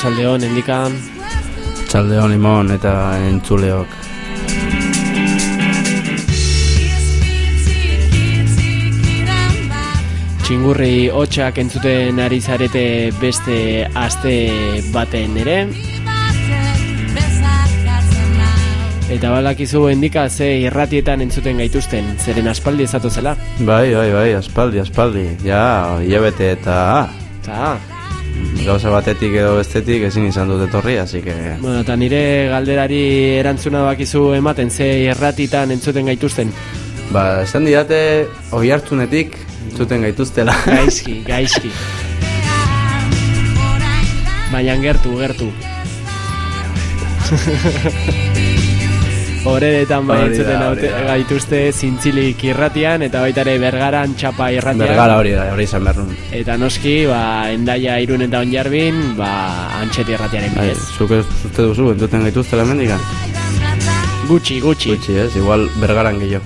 Arratsaldeon endikan. Txalde hon imon eta entzuleok. Txingurri hotxak entzuten ari zarete beste aste baten ere. Eta balakizu endika ze irratietan entzuten gaituzten, zeren aspaldi ezatu zela. Bai, bai, bai, aspaldi, aspaldi. Ja, hilabete eta Eta, gauza batetik edo bestetik ezin izan dut etorri, así que... bueno, eta nire galderari erantzuna bakizu ematen ze irratitan entzuten gaituzten. Ba, esan didate, oi hartzunetik entzuten gaituztela. Gaizki, gaizki. Baina gertu, gertu. Horeretan bai entzuten da. gaituzte zintzilik irratian eta baita ere bergaran txapa irratian. Bergara hori da, hori izan behar nuen. Eta noski, ba, endaia irun eta onjarbin, ba, antxeti irratiaren Bai, bidez. zuk ez uste duzu, entzuten gaituztela mendikan? Gutxi, gutxi. Gutxi, ez? Igual bergaran gehiago.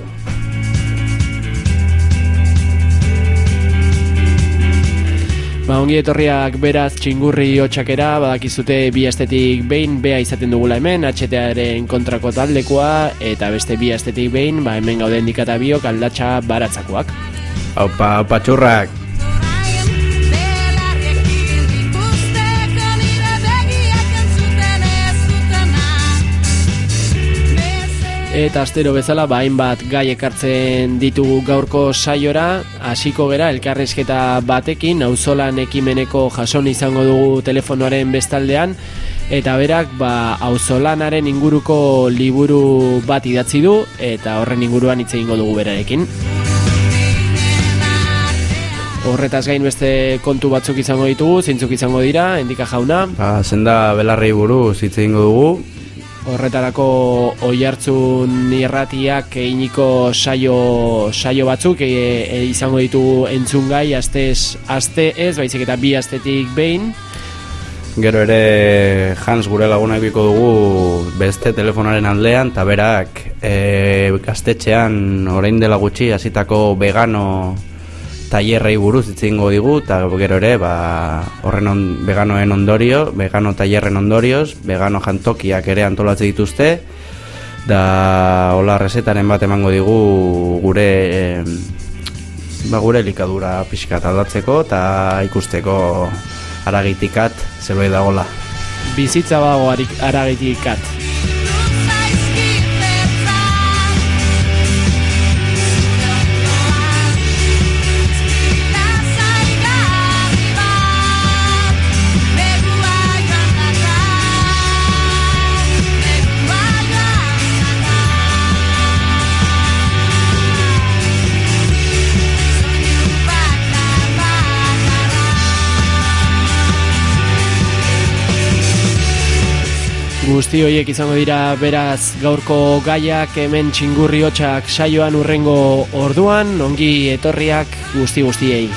Ba, ongi etorriak beraz txingurri hotxakera, badakizute bi astetik behin bea izaten dugula hemen, HTaren kontrako taldekoa, eta beste bi astetik behin, ba, hemen gauden dikata biok aldatxa baratzakoak. Aupa, aupa txurrak! Eta astero bezala, ba, hainbat gai ekartzen ditugu gaurko saiora, hasiko gera elkarrizketa batekin, auzolan ekimeneko jason izango dugu telefonoaren bestaldean, eta berak, ba, auzolanaren inguruko liburu bat idatzi du, eta horren inguruan hitz egingo dugu berarekin. Horretaz gain beste kontu batzuk izango ditugu, zeintzuk izango dira, endika jauna, Ba, zenda belarrei buruz hitz egingo dugu, Horretarako oihartzun irratiak eginiko saio, saio batzuk e, e, izango ditugu entzungai astez aste ez, baizik eta bi astetik behin. Gero ere Hans gure lagunak biko dugu beste telefonaren aldean, eta berak e, gaztetxean orain dela gutxi hasitako vegano tailerrei buruz hitz egingo digu, eta gero ere ba, horren on, veganoen ondorio, vegano tailerren ondorioz, vegano jantokiak ere antolatzen dituzte, da hola resetaren bat emango digu gure em, ba, gure elikadura pixkat aldatzeko eta ikusteko aragitikat zerbait dagola. Bizitza harik- aragitikat. Guzti horiek izango dira beraz gaurko gaiak hemen txingurri hotxak saioan urrengo orduan, ongi etorriak guzti guztiei.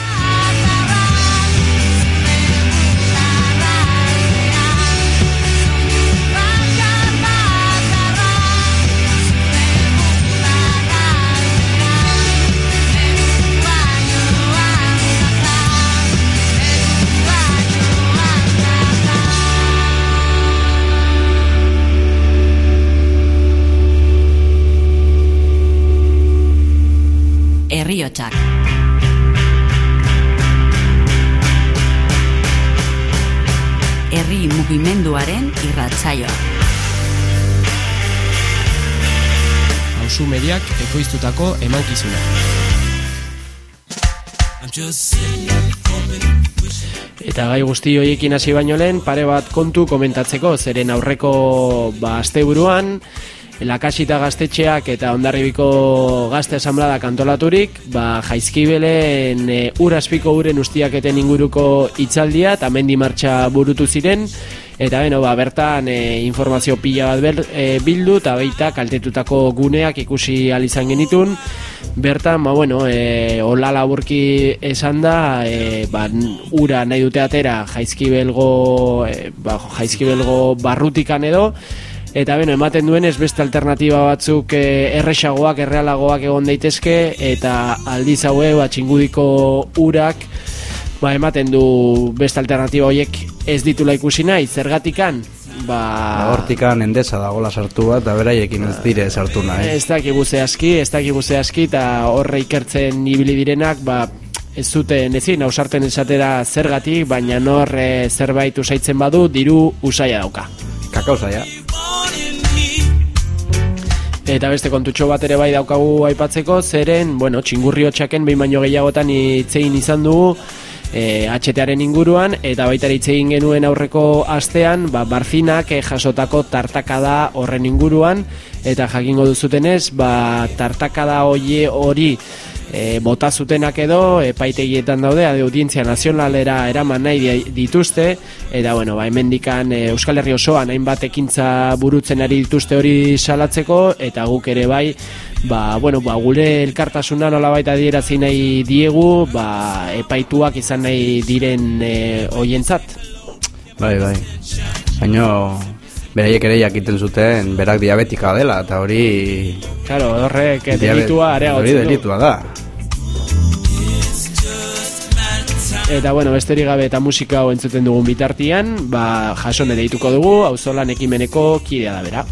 Irratsaioa. Hauzu mediak ekoiztutako emankizuna. Eta gai guzti hoiekin hasi baino lehen, pare bat kontu komentatzeko, zeren aurreko ba, asteburuan, Lakasita gaztetxeak eta ondarribiko gazte asamblada kantolaturik, ba, jaizkibelen e, uraspiko uren ustiaketen inguruko itzaldia eta mendi martxa burutu ziren, eta beno, ba, bertan e, informazio pila bat ber, e, bildu eta baita kaltetutako guneak ikusi alizan genitun, bertan, ba, bueno, e, hola laburki esan da, e, ba, ura nahi dute atera jaizkibelgo, e, ba, jaizkibelgo barrutikan edo, Eta beno, ematen duen ez beste alternatiba batzuk e, erresagoak, errealagoak egon daitezke. Eta aldiz haue ba, urak ba, ematen du beste alternatiba horiek ez ditula ikusi nahi, zergatikan ba... Hortikan endesa dagola sartu bat, eta beraiekin ez dire sartu nahi. Ez dakigu aski, ez dakigu aski, eta horre ikertzen ibili direnak, ba, ez zuten ezin, ausarten esatera zergatik, baina nor e, zerbait usaitzen badu, diru usaia dauka. Kakauza, ja. Eta beste kontutxo bat ere bai daukagu aipatzeko, zeren, bueno, txingurri hotxaken behin baino gehiagotan itzein izan dugu, e, HTaren inguruan, eta baita itzein genuen aurreko astean, ba, barzinak e, jasotako tartakada horren inguruan, eta jakingo duzutenez, ba, tartakada hori hori e, bota zutenak edo epaitegietan daude audientzia nazionalera eraman nahi dituzte eta bueno, ba, hemendikan e, Euskal Herri osoan hainbat ekintza burutzen ari dituzte hori salatzeko eta guk ere bai ba, bueno, ba, gure elkartasuna nola baita dierazi nahi diegu ba, epaituak izan nahi diren e, oientzat Bai, bai Baina beraiek ere jakiten zuten berak diabetika dela eta hori Claro, horrek delitua areagotzen du. Hori delitua da. Eta bueno, besterik gabe eta musika hau entzuten dugun bitartian, ba, jasone deituko dugu, auzolan ekimeneko kidea da bera.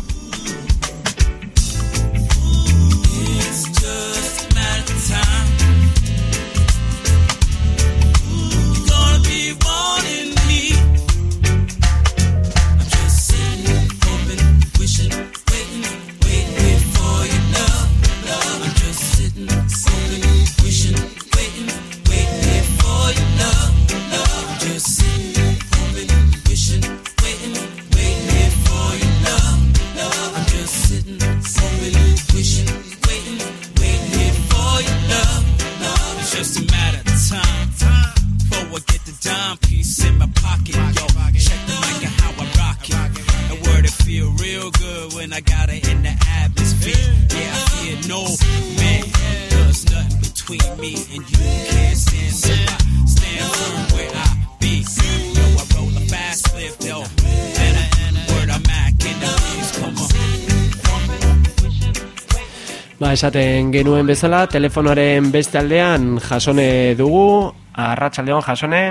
Esaten genuen bezala, telefonoaren beste aldean jasone dugu, arratsaldeon jasone.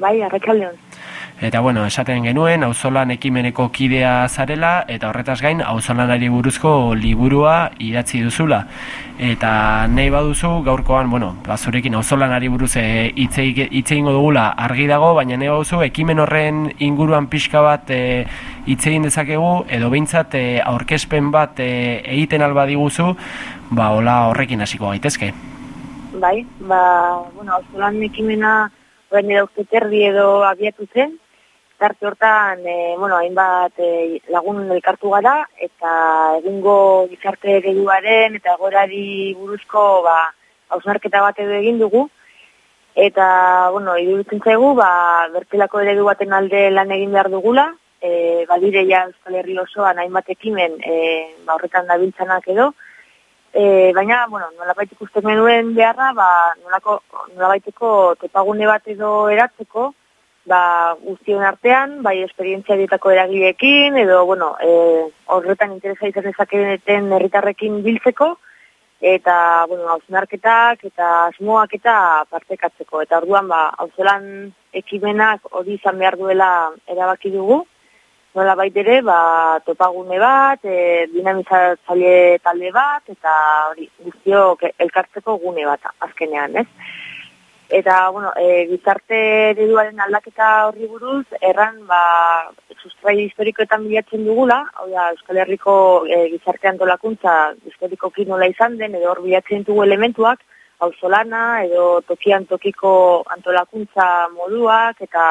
Bai, arratsaldeon. Eta bueno, esaten genuen, auzolan ekimeneko kidea zarela, eta horretaz gain, auzolanari buruzko liburua idatzi duzula. Eta nahi baduzu, gaurkoan, bueno, bazurekin auzolanari buruz e, hitze ingo dugula argi dago, baina nahi baduzu, ekimen horren inguruan pixka bat e, hitz egin dezakegu, edo behintzat e, aurkezpen bat e, egiten alba diguzu, ba, hola horrekin hasiko gaitezke. Bai, ba, bueno, auzolan ekimena orain ere uste terdi edo abiatu zen, tarte hortan, e, bueno, hainbat e, lagun elkartu gara, eta egungo gizarte gehiuaren eta gorari buruzko, ba, hausnarketa bat edo egin dugu, eta, bueno, iruditzen zaigu, ba, bertelako eredu baten alde lan egin behar dugula, e, badire ja Euskal Herri osoan hainbat ekimen e, ba, horretan dabiltzanak edo, E, baina, bueno, nolabait ikusten genuen beharra, ba, nolako, nolabaiteko topagune bat edo eratzeko, ba, guztion artean, bai esperientzia dietako eragileekin, edo, bueno, e, horretan interesa izan ezaketen herritarrekin biltzeko, eta, bueno, hausnarketak eta asmoak eta partekatzeko. Eta orduan, ba, hauzelan ekimenak hori izan behar duela erabaki dugu, nola ere, ba, topagune bat, e, dinamizatzaile talde bat, eta hori, guztiok elkartzeko gune bat, azkenean, ez? Eta, bueno, e, gizarte ereduaren aldaketa horri buruz, erran, ba, sustrai historikoetan bilatzen dugula, hau da, Euskal Herriko e, gizarte antolakuntza historikoki nola izan den, edo hor bilatzen dugu elementuak, auzolana edo tokian tokiko antolakuntza moduak eta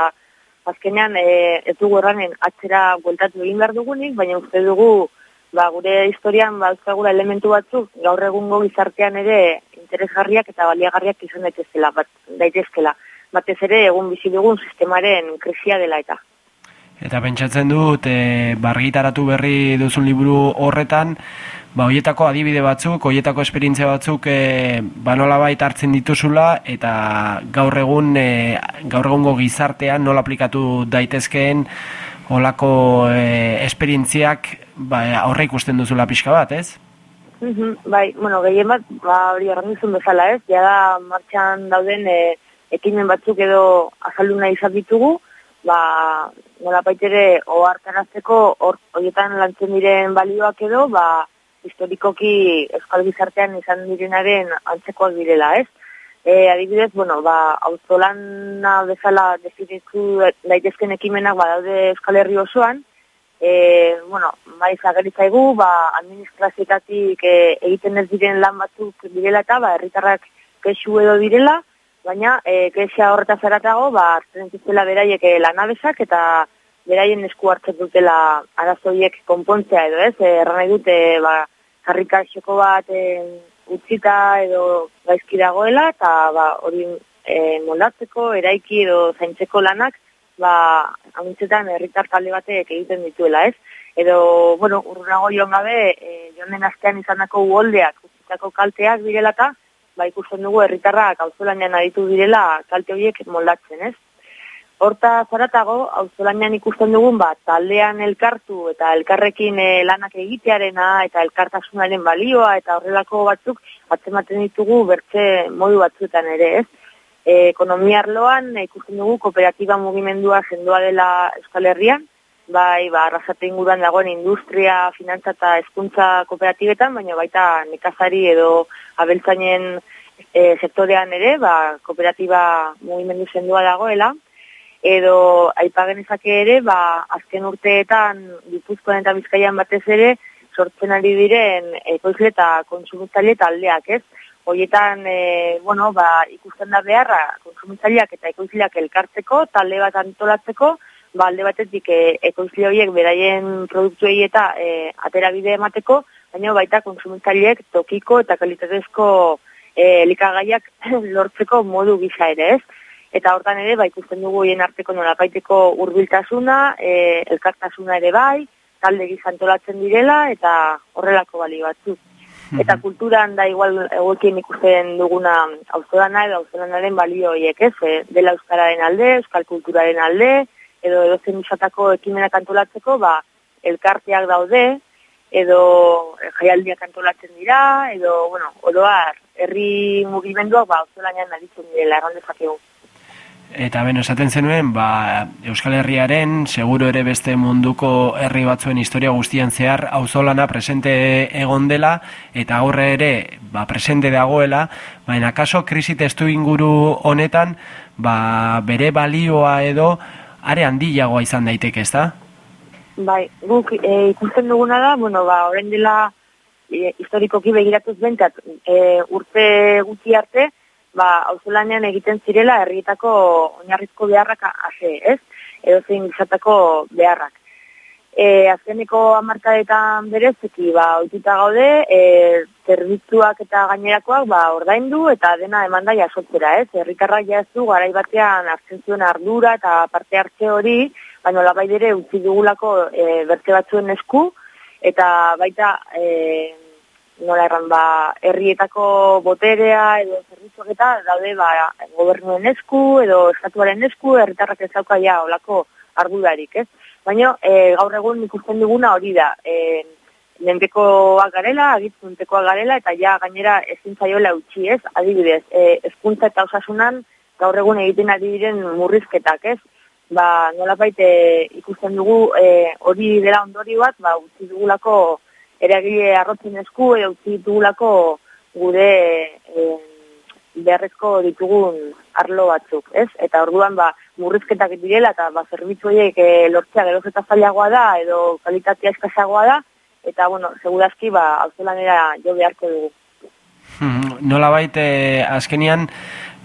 azkenean e, ez dugu erranen atzera bueltatu egin behar dugunik, baina uste dugu ba, gure historian ba, euskagula elementu batzuk gaur egungo gizartean ere interesgarriak eta baliagarriak izan daitezkela, bat, daitezkela. Batez ere egun bizi dugun sistemaren krisia dela eta. Eta pentsatzen dut, e, bargitaratu berri duzun liburu horretan, ba, hoietako adibide batzuk, hoietako esperientzia batzuk e, ba nolabait hartzen dituzula eta gaur egun e, gaur egungo gizartean nola aplikatu daitezkeen olako e, esperientziak ba, aurre ikusten duzula pixka bat, ez? Mhm, bai, bueno, gehien bat, ba, hori arrandizun bezala ez, ja da martxan dauden e, ekimen batzuk edo azaldu nahi izan ditugu, ba, nola baitere ohartarazteko hor horietan lantzen diren balioak edo, ba, historikoki euskal gizartean izan direnaren antzekoak direla, ez? E, adibidez, bueno, ba, auzolana bezala definitu daitezken ekimenak badaude Euskal Herri osoan, e, bueno, bai zaigu, ba, administrazioetatik e, egiten ez diren lan batzuk direla eta, ba, herritarrak kexu edo direla, baina e, kexa horretaz aratago, ba, hartzen dituztela beraiek e, lanabesak eta beraien esku hartzen dutela arazoiek konpontzea edo ez, e, erran nahi dute, ba, jarrika xoko bat e, utzita edo gaizki dagoela, eta ba, hori e, moldatzeko, eraiki edo zaintzeko lanak, ba, amintzetan herritar talde batek egiten dituela, ez? Edo, bueno, urrunago joan gabe, e, joan den astean izandako uholdeak, utzitako kalteak direlata, ba, ikusten dugu herritarrak auzolanean aditu direla kalte horiek moldatzen, ez? Horta zaratago, auzolanean ikusten dugun, ba, taldean elkartu eta elkarrekin e, lanak egitearena eta elkartasunaren balioa eta horrelako batzuk atzematen ditugu bertze modu batzuetan ere, ez? E, ekonomia arloan e, ikusten dugu kooperatiba mugimendua sendoa dela Euskal Herrian, bai, ba, arrasate inguruan dagoen industria, finantza eta hezkuntza kooperatibetan, baina baita nekazari edo abeltzainen e, sektorean ere, ba, kooperatiba mugimendu sendoa dagoela, edo aipagenezake ere, ba, azken urteetan Gipuzkoan eta Bizkaian batez ere, sortzen ari diren ekoizle eta konsumitzaile taldeak, ez? Hoietan, e, bueno, ba, ikusten da beharra konsumitzaileak eta ekoizleak elkartzeko, talde bat antolatzeko, ba, alde batetik e, ekoizle horiek beraien produktuei eta e, atera bide emateko, baina baita konsumitzaileek tokiko eta kalitatezko e, elikagaiak lortzeko modu gisa ere, ez? Eta hortan ere, ba, ikusten dugu hien arteko nolapaiteko hurbiltasuna, e, elkartasuna ere bai, talde gizantolatzen direla, eta horrelako bali batzuk. Eta kulturan da igual egokien ikusten duguna auzolana edo auzolanaren balio horiek ez, e, dela euskararen alde, euskal kulturaren alde, edo edo zen ekimenak antolatzeko, ba, elkarteak daude, edo jaialdiak antolatzen dira, edo, bueno, oroar, herri mugimenduak, ba, auzolanean aditzen direla, erran dezakegu. Eta beno, esaten zenuen, ba, Euskal Herriaren, seguro ere beste munduko herri batzuen historia guztian zehar, auzolana presente egon dela, eta aurre ere, ba, presente dagoela, baina kaso, krisi testu inguru honetan, ba, bere balioa edo, are handiagoa izan daiteke, ez da? Bai, guk e, ikusten duguna da, bueno, ba, orain dela e, historikoki begiratuz bentat, e, urte gutxi arte, ba, auzolanean egiten zirela herrietako oinarrizko beharrak ase, ez? Edo zein gizatako beharrak. E, azkeneko amarkadetan berezeki, ba, oituta gaude, e, zerbitzuak eta gainerakoak, ba, ordaindu eta dena emanda jasotzera, ez? Herritarrak jazu, garai batean hartzen zuen ardura eta parte hartze hori, baina labai bere utzi dugulako e, bertze batzuen esku, eta baita, e, nola erran, ba, herrietako boterea edo zerbitzuak eta daude ba, gobernuen esku edo estatuaren esku, herritarrak ez dauka ja olako ardurarik, ez? Baina e, gaur egun ikusten duguna hori da, e, nentekoak garela, agitzuntekoak garela, eta ja gainera ezin zaiola utzi, ez? Adibidez, e, ezkuntza eta osasunan gaur egun egiten ari diren murrizketak, ez? Ba, nola baite ikusten dugu e, hori dela ondori bat, ba, utzi dugulako eragile arrotzen esku edo utzi ditugulako gure e, beharrezko ditugun arlo batzuk, ez? Eta orduan ba murrizketak direla eta ba zerbitzu horiek e, lortzea geroz eta zailagoa da edo kalitatea eskasagoa da eta bueno, segurazki ba auzolanera jo beharko dugu. Mhm, Nolabait eh, azkenian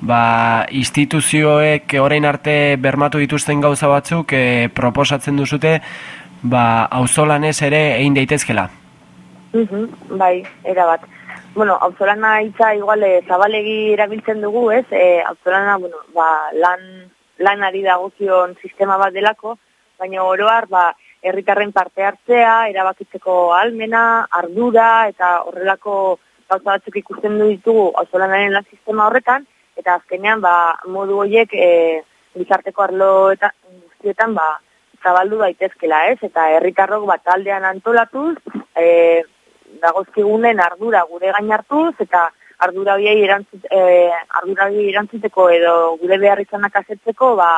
ba, instituzioek orain arte bermatu dituzten gauza batzuk eh, proposatzen duzute ba, auzolanez ere egin daitezkela. Mhm, bai, erabat. Bueno, auzolana hitza igual e, zabalegi erabiltzen dugu, ez? E, auzolana, bueno, ba, lan, lanari dagokion sistema bat delako, baina oroar, ba, herritarren parte hartzea, erabakitzeko almena, ardura, eta horrelako gauza batzuk ikusten du ditugu auzolanaren lan sistema horretan, eta azkenean, ba, modu horiek e, gizarteko arlo eta guztietan, ba, zabaldu daitezkela, ez? Eta herritarrok bat taldean antolatuz, e, dagozkigunen ardura gure gain hartuz eta ardura horiei erantzut, e, ardura horiei erantzuteko edo gure behar izanak asetzeko ba,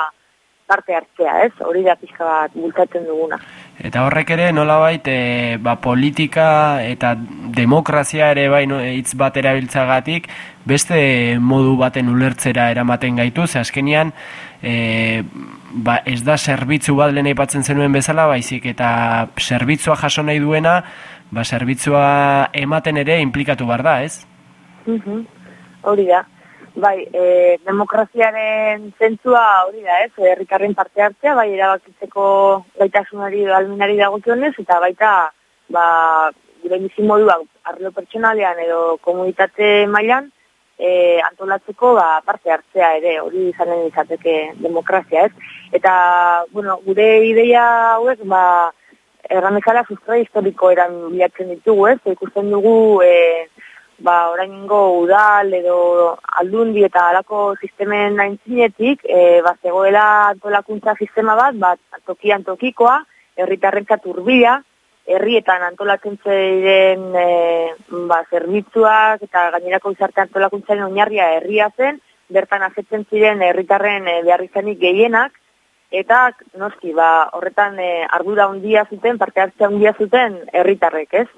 parte hartzea, ez? Hori da pixka bat bultatzen duguna. Eta horrek ere nolabait e, ba, politika eta demokrazia ere bai no, hitz bat erabiltzagatik beste modu baten ulertzera eramaten gaitu, ze azkenian e, ba, ez da zerbitzu bat lehen aipatzen zenuen bezala, baizik eta zerbitzua jaso nahi duena, ba, zerbitzua ematen ere implikatu bar da, ez? Mhm. Hori da. Bai, e, demokraziaren zentzua hori da, ez? Herritarren parte hartzea, bai erabakitzeko gaitasunari alminari dagokionez eta baita ba gure bizimoduak arlo pertsonalean edo komunitate mailan e, antolatzeko ba, parte hartzea ere, hori izanen izateke demokrazia, ez? Eta, bueno, gure ideia hauek, ba, erran bezala sustra historiko eran bilatzen ditugu, ez? Ikusten dugu, e, ba, oraingo udal edo aldundi eta alako sistemen aintzinetik, e, ba, zegoela antolakuntza sistema bat, ba, tokian tokikoa, herritarrentzat urbila, herrietan antolatzen ziren e, ba, zerbitzuak eta gainerako gizarte antolakuntzaren oinarria herria zen, bertan asetzen ziren herritarren e, behar izanik gehienak, eta noski, ba, horretan e, ardura handia zuten, parte hartzea handia zuten herritarrek, ez?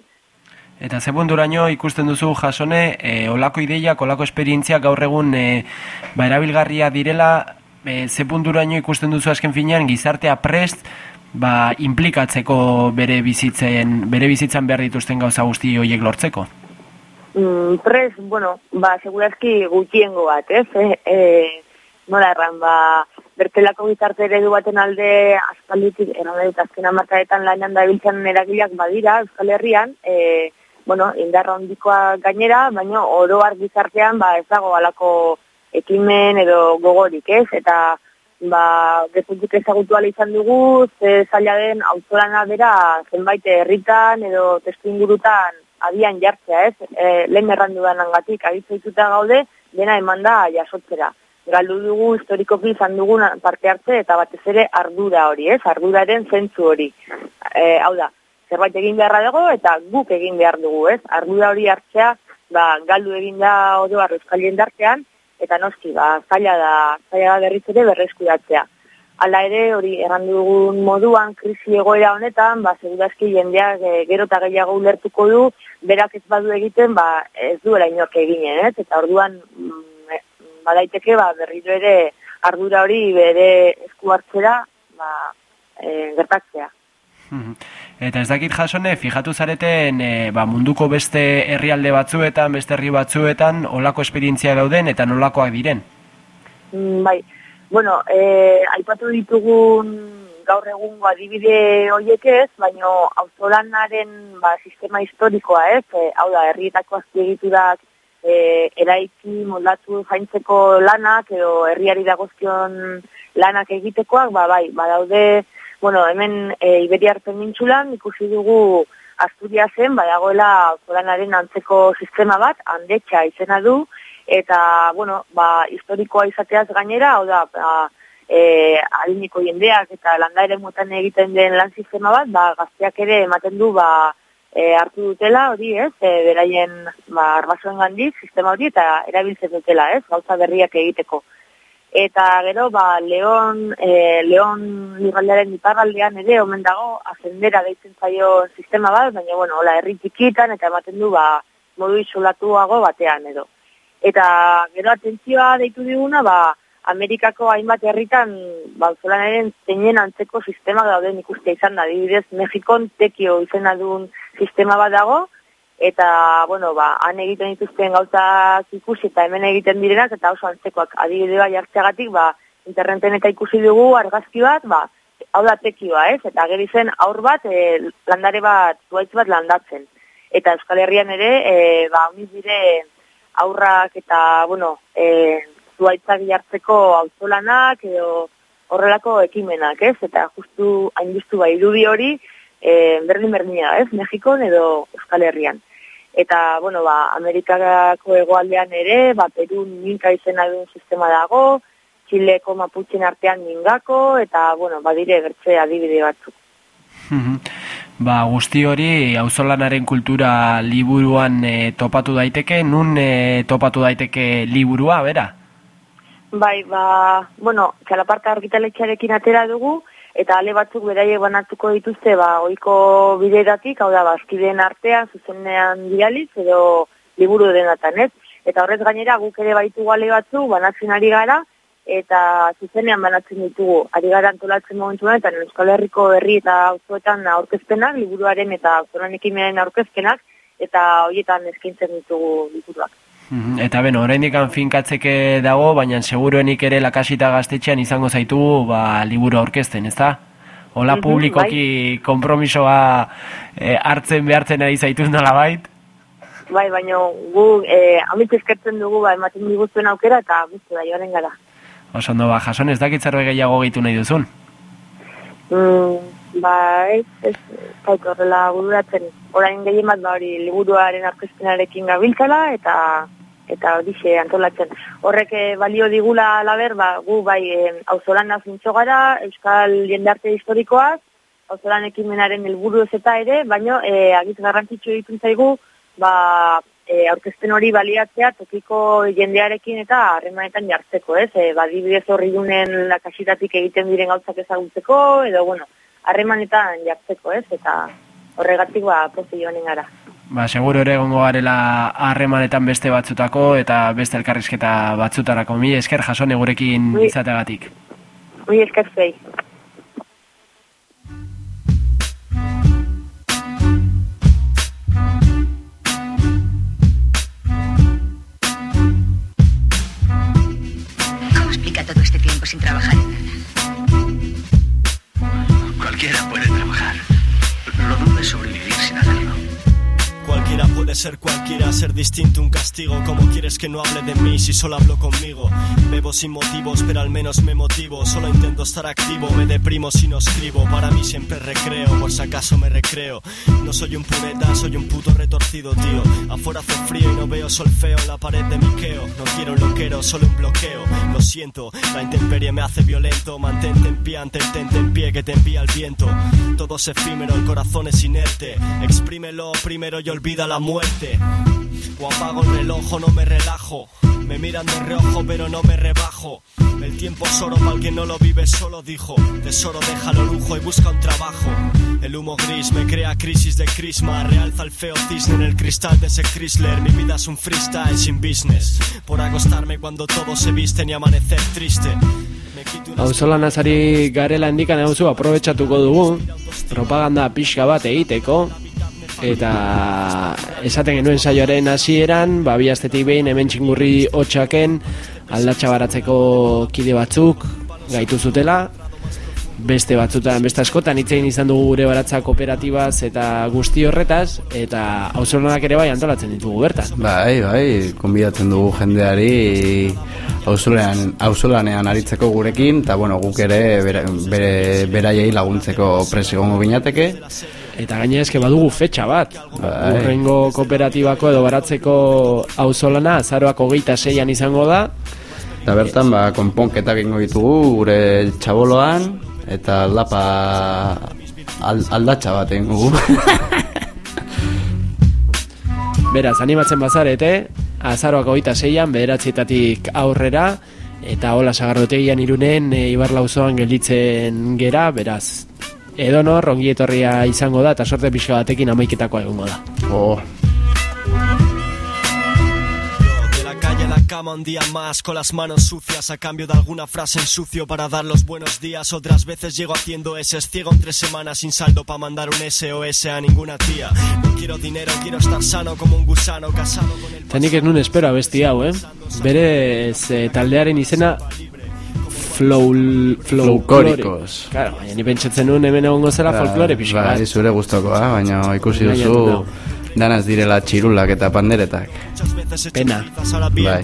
Eta ze punturaino ikusten duzu jasone, e, olako ideiak, olako esperientziak gaur egun e, ba, erabilgarria direla, e, ze punturaino ikusten duzu azken finean gizartea prest, ba, implikatzeko bere bizitzen, bere bizitzan behar dituzten gauza guzti horiek lortzeko. Mm, pres, bueno, ba, segurazki gutxiengo bat, ez? E, e, nola erran, ba, bertelako gizarte eredu baten alde aspalditik, dut azken amarkaetan lanean da biltzen eragileak badira, Euskal Herrian, e, bueno, indarra hondikoa gainera, baina oroar gizartean, ba, ez dago alako ekimen edo gogorik, ez? Eta, ba, gezutik ezagutu izan dugu, ze zaila den auzolana bera zenbait herritan edo testu ingurutan abian jartzea, ez? E, lehen errandu angatik, abitzaituta gaude, dena eman da jasotzera. Galdu dugu historikoki izan dugun parte hartze eta batez ere ardura hori, ez? Arduraren zentzu hori. E, hau da, zerbait egin beharra dago eta guk egin behar dugu, ez? Ardura hori hartzea, ba, galdu egin da oroar euskal jendartean, eta noski, ba, zaila da, zaila da berriz ere berreskuratzea. Hala ere, hori errandu dugun moduan, krisi egoera honetan, ba, segurazki jendeak e, gero eta gehiago ulertuko du, berak ez badu egiten, ba, ez duela inork eginen, ez? Eta orduan, mm, badaiteke, ba, berriro ere ardura hori bere esku hartzera, ba, e, gertatzea. Mhm. Eta ez dakit jasone, fijatu zareten e, ba, munduko beste herrialde batzuetan, beste herri batzuetan, olako esperientzia dauden eta nolakoak diren? Mm, bai, bueno, e, aipatu ditugun gaur egungo adibide horiek ez, baino auzolanaren ba, sistema historikoa ez, e, hau da, herrietako azpiegiturak e, eraiki moldatu zaintzeko lanak edo herriari dagozkion lanak egitekoak, ba, bai, badaude, bueno, hemen e, Iberiar penintzulan ikusi dugu Asturiasen, badagoela auzolanaren antzeko sistema bat, handetxa izena du, eta, bueno, ba, historikoa izateaz gainera, hau da, ba, e, adiniko jendeak eta landa ere egiten den lan sistema bat, ba, gazteak ere ematen du, ba, e, hartu dutela, hori ez, e, beraien, ba, arbasoen gandik, sistema hori, eta erabiltzen dutela, ez, gauza berriak egiteko. Eta gero, ba, Leon, e, Leon lurraldearen iparraldean ere, omen dago, azendera deitzen zaio sistema bat, baina, bueno, hola, herri txikitan, eta ematen du, ba, modu isolatuago batean edo. Eta gero atentzioa deitu diguna, ba, Amerikako hainbat herritan balzolanaren zeinen antzeko sistema dauden ikustea izan da. Adibidez, Mexikon tekio izena duen sistema bat dago, eta, bueno, ba, han egiten dituzten gauzak ikusi eta hemen egiten direnak, eta oso antzekoak adibide bai hartzeagatik, ba, interneten eta ikusi dugu argazki bat, ba, hau da tekioa, ez? Eta geri zen aur bat, e, landare bat, zuaitz bat landatzen. Eta Euskal Herrian ere, e, ba, uniz dire aurrak eta, bueno, e, zuaitzak jartzeko auzolanak edo horrelako ekimenak, ez? Eta justu hainbiztu bai irudi hori, e, berdin berdina, ez? Mexikon edo Euskal Herrian. Eta, bueno, ba, Amerikako hegoaldean ere, ba, Perun minka izena duen sistema dago, Txileko Maputxen artean mingako, eta, bueno, badire bertze adibide batzuk. Mhm. Ba, guzti hori auzolanaren kultura liburuan e, topatu daiteke, nun e, topatu daiteke liburua, bera? Bai, ba, bueno, txalaparta argitaletxarekin atera dugu, eta ale batzuk beraiek banatuko dituzte, ba, oiko bideratik, hau da, bazkideen artean, zuzenean dializ, edo liburu denatan, ez? Eta horrez gainera, guk ere baitu ale batzuk, banatzen ari gara, eta zuzenean banatzen ditugu. Ari gara antolatzen momentuan, eta Euskal Herriko herri eta auzoetan aurkezpenak, liburuaren eta auzolan ekimenen aurkezpenak, eta horietan eskaintzen ditugu liburuak. Mhm. Eta beno, oraindik finkatzeke dago, baina seguruenik ere lakasita gaztetxean izango zaitugu ba, liburu aurkezten, ezta? Hola Mhm, publikoki konpromisoa eh, hartzen behartzen ari zaituz nola bait? Bai, baina gu eh, amit eskertzen dugu, ba, ematen diguzuen aukera, eta guztu da, joaren gara. Oso ondo ba, jason ez dakit zerbait gehiago gehitu nahi duzun. Mm, ba, ez, ez, zait horrela bururatzen. Orain gehien bat, ba, hori liburuaren aurkezpenarekin gabiltzala, eta eta horixe antolatzen. Horrek eh, balio digula laber, ba, gu bai eh, auzolan nazintxo gara, Euskal Jendarte Historikoaz, auzolan ekimenaren helburu ez eta ere, baino eh, agiz garrantzitsu egiten zaigu, ba, e, aurkezpen hori baliatzea tokiko jendearekin eta harremanetan jartzeko, ez? E, badibidez horri dunen lakasitatik egiten diren gauzak ezagutzeko, edo, bueno, harremanetan jartzeko, ez? Eta horregatik, ba, pozi joanen gara. Ba, seguro ere egongo garela harremanetan beste batzutako eta beste elkarrizketa batzutarako. Mi esker jasone gurekin izateagatik. Muy esker. ¿Cómo explica todo este tiempo sin trabajar en nada? Cualquiera puede trabajar. Lo duro es sobrevivir sin hacerlo. Cualquiera puede ser cualquiera, ser distinto un castigo. Como quieres que no hable de mí si solo hablo conmigo? Bebo sin motivos, pero al menos me motivo. Solo intento estar activo, me deprimo si no escribo. Para mí siempre recreo, por si acaso me recreo. No soy un pureta, soy un puto retorcido, tío. Afuera hace frío y no veo solfeo en la pared de mi queo. No quiero un loquero, solo un bloqueo. Lo siento, la intemperie me hace violento. Mantente en pie ante el tente en pie que te envía el viento. Todo es efímero, el corazón es inerte. Exprímelo primero y olvida la muerte. O apago el reloj o no me relajo. Me miran de reojo pero no me rebajo. El tiempo es oro para el que no lo vive solo, dijo. Tesoro, déjalo lujo y busca un trabajo. El humo gris me crea crisis de crisma. Realza el feo cisne en el cristal de ese Chrysler. Mi vida es un freestyle sin business. Por acostarme cuando todos se visten y amanecer triste. Auzolan azari garela hendikan hauzu aprobetxatuko dugu, propaganda pixka bat egiteko, eta esaten genuen saioaren hasieran, ba, bi astetik behin hemen txingurri hotxaken aldatxa baratzeko kide batzuk gaitu zutela, beste batzutan, beste askotan hitzein izan dugu gure baratza kooperatibaz eta guzti horretaz, eta auzolanak ere bai antolatzen ditugu bertan. Bai, bai, konbidatzen dugu jendeari auzolanean, auzolanean aritzeko gurekin, eta bueno, guk ere bere, bere, beraiei laguntzeko presigongo ginateke. Eta gainera eske badugu fetxa bat. Bai. Urrengo kooperatibako edo baratzeko auzolana azaroak hogeita seian izango da. Eta bertan, ba, konponketa egingo ditugu gure txaboloan, eta aldapa al, aldatxa bat egingo. Beraz, animatzen bazarete, azaroak hogeita seian, bederatzietatik aurrera, eta hola sagardotegian irunen e, Ibar Lauzoan gelditzen gera, beraz, edonor, ongi etorria izango da, eta sorte pixka batekin amaiketakoa egongo da. oh, Yo, de la calle a la cama un día más con las manos sucias a cambio de alguna frase en sucio para dar los buenos días. Otras veces llego haciendo ese ciego en tres semanas sin saldo para mandar un SOS a ninguna tía. No quiero dinero, quiero estar sano como un gusano casado con el Eta nik ez nun espero abesti hau, eh? Berez eh, taldearen izena Flow... Flowkorikos. Claro, baina ni pentsatzen nuen hemen egongo zela folklore pixka Bai, bat. zure gustokoa, baina ikusi duzu danaz direla txirulak eta panderetak. Pena. Bai.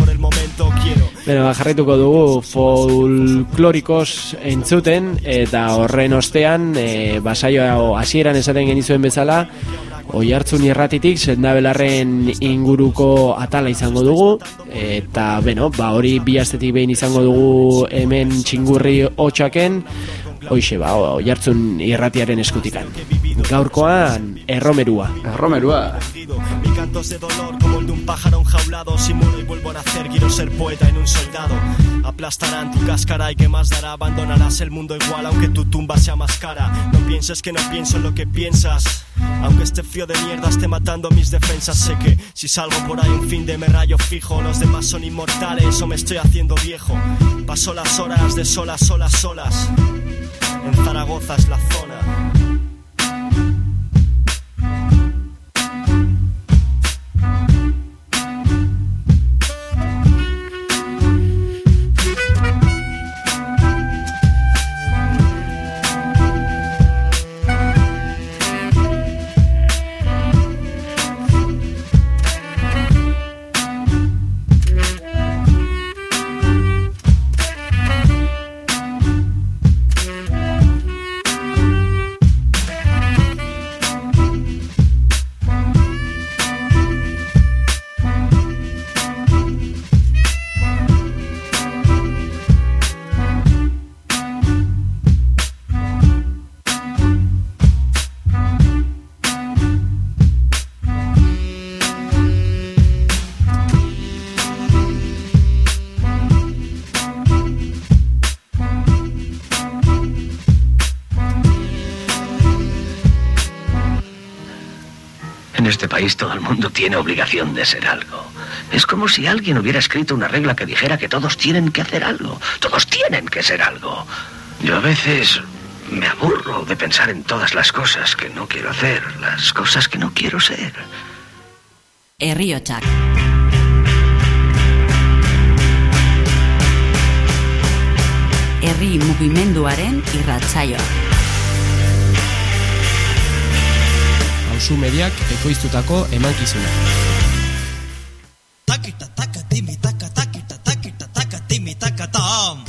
Beno, ba, jarraituko dugu folklorikos entzuten eta horren ostean e, basaio hasieran esaten genizuen bezala oi hartzun irratitik sendabelarren inguruko atala izango dugu eta beno, ba, hori bi astetik behin izango dugu hemen txingurri hotxaken Hoixe ba, oi hartzun irratiaren eskutikan. Gaurkoan, erromerua. Erromerua. Mi canto es de dolor como el de un pájaro enjaulado. Simulo y vuelvo a nacer, quiero ser poeta en un soldado. Aplastarán tu cáscara y que más dará. Abandonarás el mundo igual aunque tu tumba sea más cara. No pienses que no pienso en lo que piensas. Aunque este frío de mierda esté matando mis defensas, sé que si salgo por ahí un fin de me rayo fijo. Los demás son inmortales o me estoy haciendo viejo. Paso las horas de solas, solas, solas. En Zaragoza es la zona. País todo el mundo tiene obligación de ser algo. Es como si alguien hubiera escrito una regla que dijera que todos tienen que hacer algo. Todos tienen que ser algo. Yo a veces me aburro de pensar en todas las cosas que no quiero hacer, las cosas que no quiero ser. Herriotsak. Herri mugimenduaren irratsaioa. Hauzu mediak ekoiztutako emankizuna.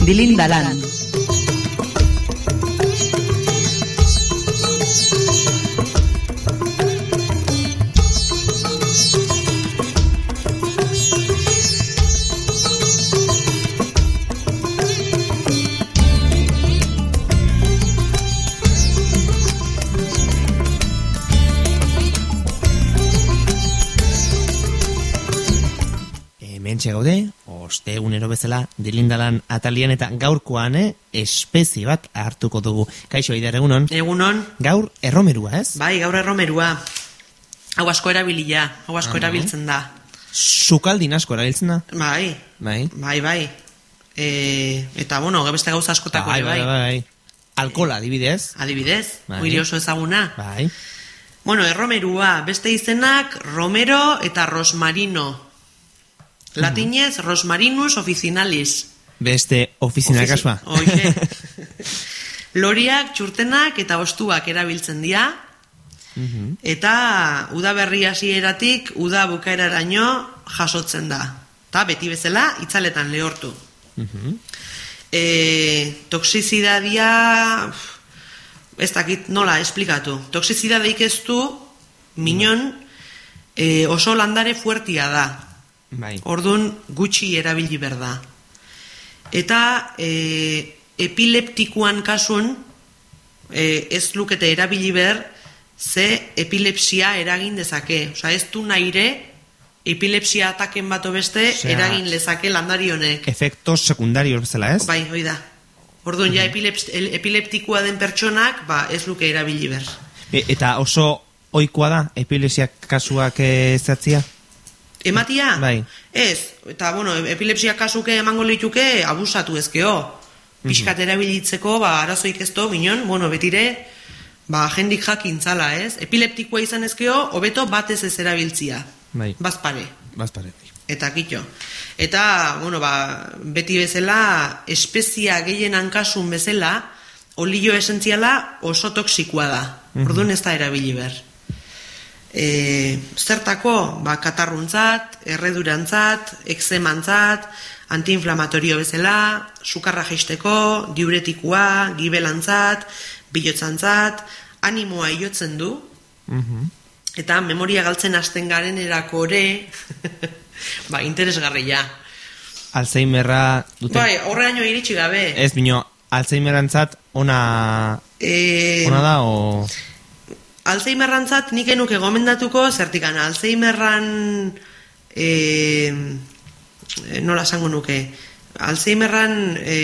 Dilindalan. Hemen gaude, ostegunero bezala dilindalan atalian eta gaurkoan eh, espezie bat hartuko dugu. Kaixo, Eider, egunon? Egunon. Gaur erromerua, ez? Bai, gaur erromerua. Hau asko erabilia, hau asko Aha. erabiltzen da. Sukaldin asko erabiltzen da? Bai, Bai. bai, bai. E, eta, bueno, beste gauza askotako bai, bai, bai. bai, bai. Alkola, adibidez. Adibidez, Bai. hori oso ezaguna. Bai. Bueno, erromerua, beste izenak Romero eta Rosmarino. Latinez, Rosmarinus officinalis. Beste ofizina Ofizi- kasua. Hoxe. Loriak, txurtenak eta ostuak erabiltzen dira. Mhm. Eta udaberri hasieratik uda bukaeraraino jasotzen da. Ta beti bezala itzaletan lehortu. Mhm. E, toxizidadia uf, ez dakit nola esplikatu. Toxizidadeik ez du minon e, oso landare fuertia da. Bai. Ordun gutxi erabili berda. Eta e, epileptikuan kasun e, ez lukete erabili ber ze epilepsia eragin dezake. Osea, ez du naire epilepsia ataken bat beste Osea, eragin lezake landari honek. Efektos sekundarios bezala, ez? Bai, hoi da. Orduan, ja epileps, el- epileptikoa den pertsonak, ba, ez luke erabili ber. E, eta oso oikoa da epilepsia kasuak eh, ezatzia? Ematia? Bai. Ez, eta bueno, epilepsia kasuke emango lituke abusatu ezkeo. Piskat erabilitzeko, ba, arazoik ez do, binon, bueno, betire, ba, jendik jakintzala, ez? Epileptikoa izan ezkeo, hobeto batez ez erabiltzia. Bai. Bazpare. Bazpare. Eta kitxo. Eta, bueno, ba, beti bezala, espezia gehienan kasun bezala, olio esentziala oso toksikoa da. Mhm. Orduan ez da erabili ber. E, zertako, ba, katarruntzat, erredurantzat, ekzemantzat, antiinflamatorio bezala, sukarra jaisteko, diuretikua, gibelantzat, bilotzantzat, animoa iotzen du, Mhm. eta memoria galtzen hasten garen erako ere, ba, interesgarria. Alzheimerra dute. Bai, horreaino iritsi gabe. Ez bino, Alzheimerantzat ona, E, ona da o... Alzheimerrantzat nik enuke gomendatuko, zertikan Alzheimerran e, nola esango nuke Alzheimerran e,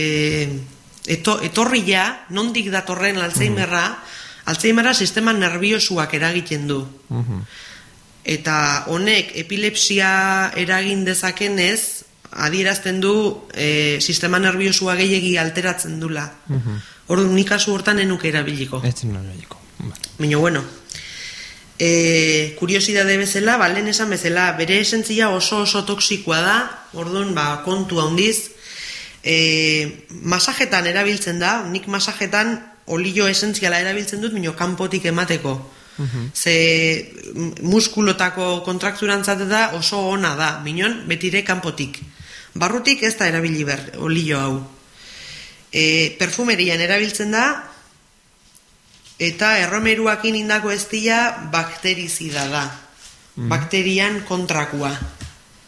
eto, etorria, nondik datorren Alzheimerra, Alzheimerra sistema nerviosuak eragiten du. Mhm. Eta honek epilepsia eragin dezakenez, adierazten du e, sistema nerviosua gehiegi alteratzen dula. Mhm. Orduan nik kasu hortan enuke erabiliko. Ez erabiliko. Baina, bueno, e, kuriosidade bezala, ba, lehen esan bezala, bere esentzia oso oso toksikoa da, orduan, ba, kontu handiz, e, masajetan erabiltzen da, nik masajetan olio esentziala erabiltzen dut, mino kanpotik emateko. Ze m- muskulotako kontrakturantzat da oso ona da, minon betire kanpotik. Barrutik ez da erabili ber, olio hau. E, perfumerian erabiltzen da, eta erromeruakin indako ez dira bakterizida da. Mhm. Bakterian kontrakua.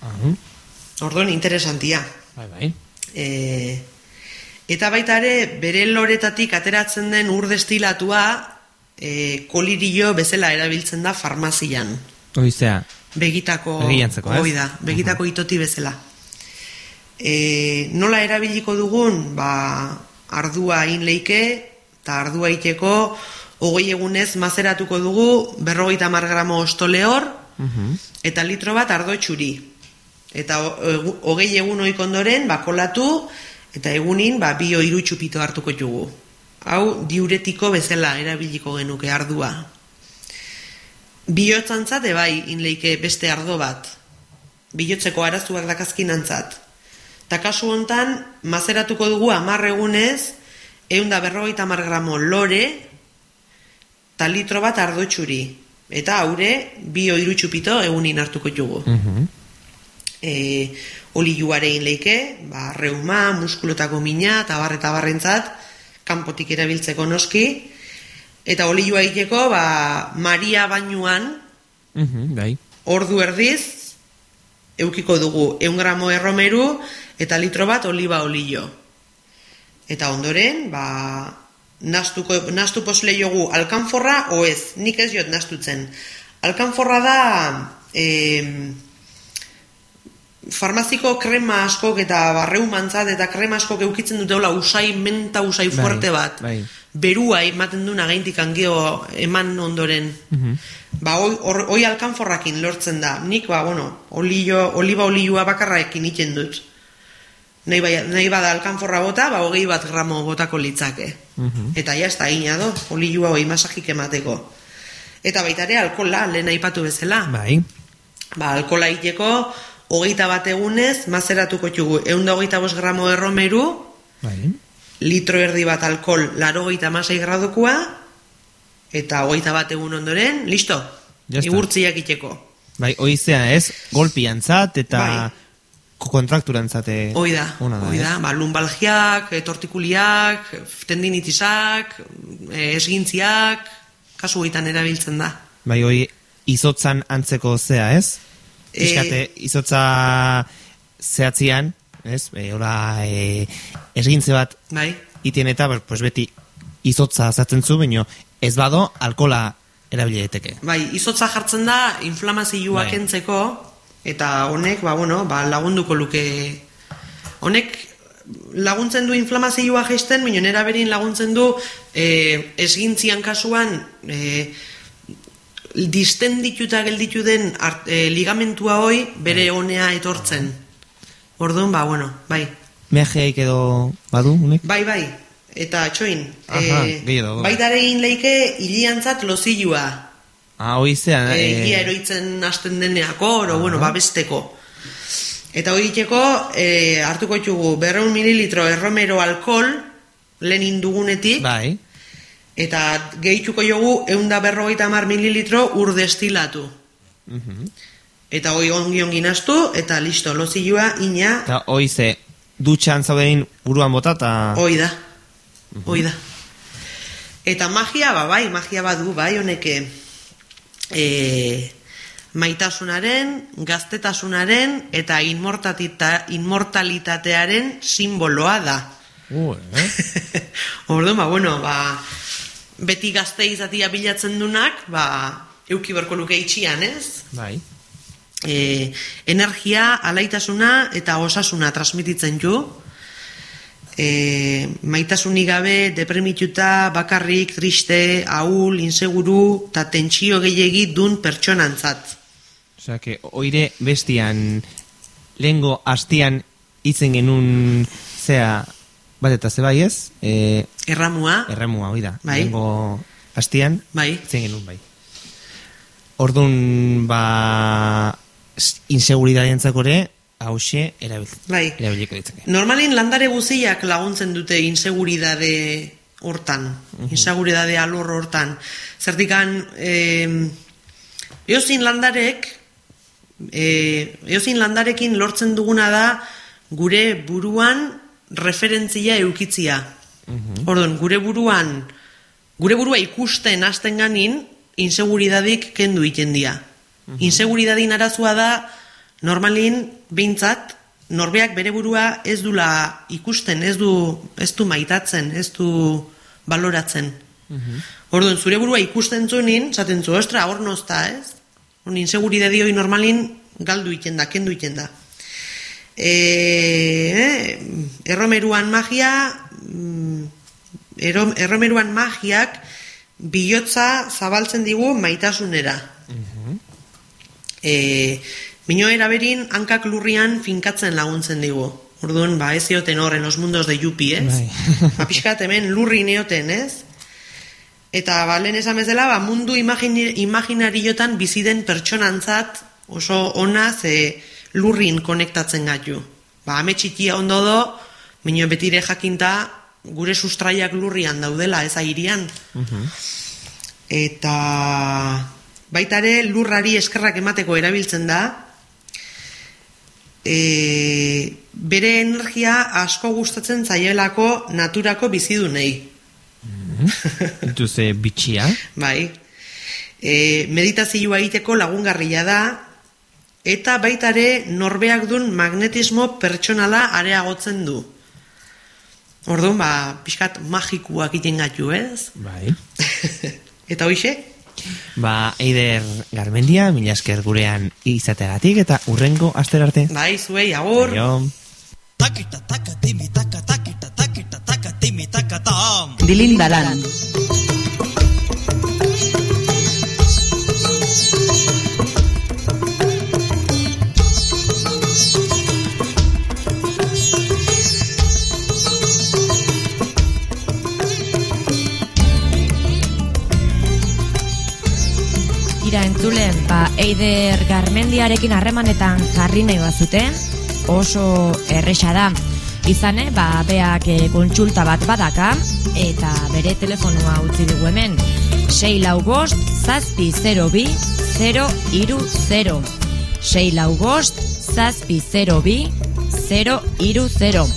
Ahun. Orduan interesantia. Bai, bai. E, eta baita ere, bere loretatik ateratzen den ur destilatua e, kolirio bezala erabiltzen da farmazian. Oizea, Begitako, Begiantzeko, hoi da, begitako itoti bezala. E, nola erabiliko dugun, ba, ardua in leike, eta ardua iteko, hogei egunez mazeratuko dugu, berrogeita mar gramo ostole hor, Mhm. eta litro bat ardo txuri. Eta hogei egun oik ondoren, ba, kolatu, eta egunin, ba, bio hiru txupito hartuko jugu. Hau, diuretiko bezala erabiliko genuke ardua. Bihotzantzat ebai inleike beste ardo bat. Bihotzeko arazuak dakazkinantzat. Ta kasu hontan, mazeratuko dugu amarr egunez, eunda berrogeita mar gramo lore, eta litro bat ardo txuri. Eta haure, bio irutxupito egunin hartuko jugu. Mhm. E, oliuarein leike, ba, reuma, muskulotako mina, eta barre eta barrentzat, kanpotik erabiltzeko noski, eta olioa egiteko, ba, Maria bainuan, Mhm, bai. ordu erdiz, eukiko dugu, eun gramo erromeru, eta litro bat oliba olio. Eta ondoren, ba, nastuko, nastu posle jogu alkanforra, o ez, nik ez jot nastutzen. Alkanforra da, em, farmaziko krema askok eta barreumantzat eta krema askok eukitzen dute hola usai, menta usai Bai, fuerte bat. Bai. Berua ematen duna gaintik angeo eman ondoren. Mhm. Ba, hoi, hor- hoi alkanforrakin lortzen da. Nik, ba, bueno, olio, oliba olioa bakarraekin iten dut. Nahi, bai, nahi bada alkanforra bota, ba, hogei bat gramo botako litzake. Mhm. Eta ja, ez da ina do, olioa hoi masajik emateko. Eta baita ere, alkola, lehen aipatu bezala. Bai. Ba, alkola iteko, hogeita bat egunez, mazeratuko txugu, eunda hogeita bost gramo erromeru, Bai. litro erdi bat alkohol, laro hogeita masai gradukoa, eta hogeita bat egun ondoren, listo, Ya está. igurtziak iteko. Bai, oizea ez, golpiantzat eta Bai. Ko- kontrakturantzat. eh, Hoi da, hoi da, ba, lumbalgiak, eh, tortikuliak, tendinitisak, eh, esgintziak, kasu hoitan erabiltzen da. Bai, hoi izotzan antzeko zea, ez? Eh, Piskate, izotza zehatzian, ez? E, hola, e, esgintze bat Bai, itien eta, pues beti izotza zatzen zu, baino ez bado, alkola erabile daiteke. bai, izotza jartzen da inflamazioa Bai. kentzeko, eta honek, ba, bueno, ba, lagunduko luke, honek laguntzen du inflamazioa jaisten, baina nera berin laguntzen du eh, esgintzian kasuan eh, distendituta gelditu den art, e, ligamentua hoi bere honea etortzen. Orduan, ba, bueno, bai. Meajeik edo badu, unek? Bai, bai. Eta txoin, Aha, e, gehiago dago. baita ere egin leike hiliantzat lozilua. Ah, oizean, E, eh, Egia eroitzen hasten deneako, oro, bueno, babesteko. Eta egiteko, e, hartuko txugu, berreun mililitro erromero alkohol, lehenin dugunetik, bai. eta gehituko jogu eunda berrogeita mar mililitro ur destilatu. Mhm. Eta hoi ongi ongi nastu, eta listo, lozilua, ina, Eta oize, dutxan zaudein buruan bota eta... hoi da. Hoi da. Eta magia, ba, bai, magia badu, bai, honeke, e, maitasunaren, gaztetasunaren eta inmortalitatearen simboloa da. Uh, eh? Orduan, ba, bueno, ba, beti gazte izatia bilatzen dunak, ba, euki berko luke itxian, ez? Bai. E, energia, alaitasuna eta osasuna transmititzen du. E, maitasunik gabe, deprimituta, bakarrik, triste, ahul, inseguru, eta tentsio gehiegi dun pertsonantzat. Osea, que oire bestian lehengo hastian itzen genun zea bat eta zebai ez? E, Erramua, erremua, hoi da. Bai. Lehengo hastian bai, itzen genun bai. Orduan, ba, inseguridadentzako ere, hause erabiltzen. bai. Erabiliko ditzake. Normalin landare guziak laguntzen dute inseguridade hortan, inseguridade alor hortan. Zertikan, eh, eozin landarek, eh, eozin landarekin lortzen duguna da gure buruan referentzia eukitzia. Orduan, gure buruan, gure burua ikusten hasten ganin, inseguridadik kendu iten dia. Inseguridadin arazua da, normalin, behintzat, norbeak bere burua ez dula ikusten, ez du, ez du maitatzen, ez du baloratzen. Orduan, zure burua ikusten zuenin, zaten zu, ostra, hor nozta, ez? Hon, inseguridadi hori normalin galdu iten da, kendu iten da. E, eh, erromeruan magia, mm, ero- erromeruan magiak bihotza zabaltzen digu maitasunera. E, Mino eraberin hankak lurrian finkatzen laguntzen digu. Orduan, ba, ez zioten horren los mundos de Yupi, ez? Bai. ba, pixkat hemen lurri neoten, ez? Eta ba, lehen esan bezala, ba, mundu imaginariotan bizi den pertsonantzat oso ona ze lurrin konektatzen gaitu. Ba, ame txikia ondo do, minio betire jakinta gure sustraiak lurrian daudela, ez airian. Eta baita ere lurrari eskerrak emateko erabiltzen da, e, bere energia asko gustatzen zaielako naturako bizidunei. Itu ze bitxia. Bai. E, meditazioa egiteko lagungarria da, eta baita ere norbeak dun magnetismo pertsonala areagotzen du. Orduan, ba, pixkat magikuak egiten gaitu, ez? Bai. Eta hoxe? Ba, Eider Garmendia, mila esker gurean izateagatik eta urrengo aster arte. Bai, zuei, agur! Aio. Dilindalan. Ira entzulen, ba, Eider Garmendiarekin harremanetan jarri nahi bazuten, oso erresa da. Izane, ba, beak e, kontsulta bat badaka, eta bere telefonua utzi dugu hemen. 6 lau bost, zazpi 0 bi, 0 iru 0. 6 lau bost, zazpi 0 bi, 0 iru 0.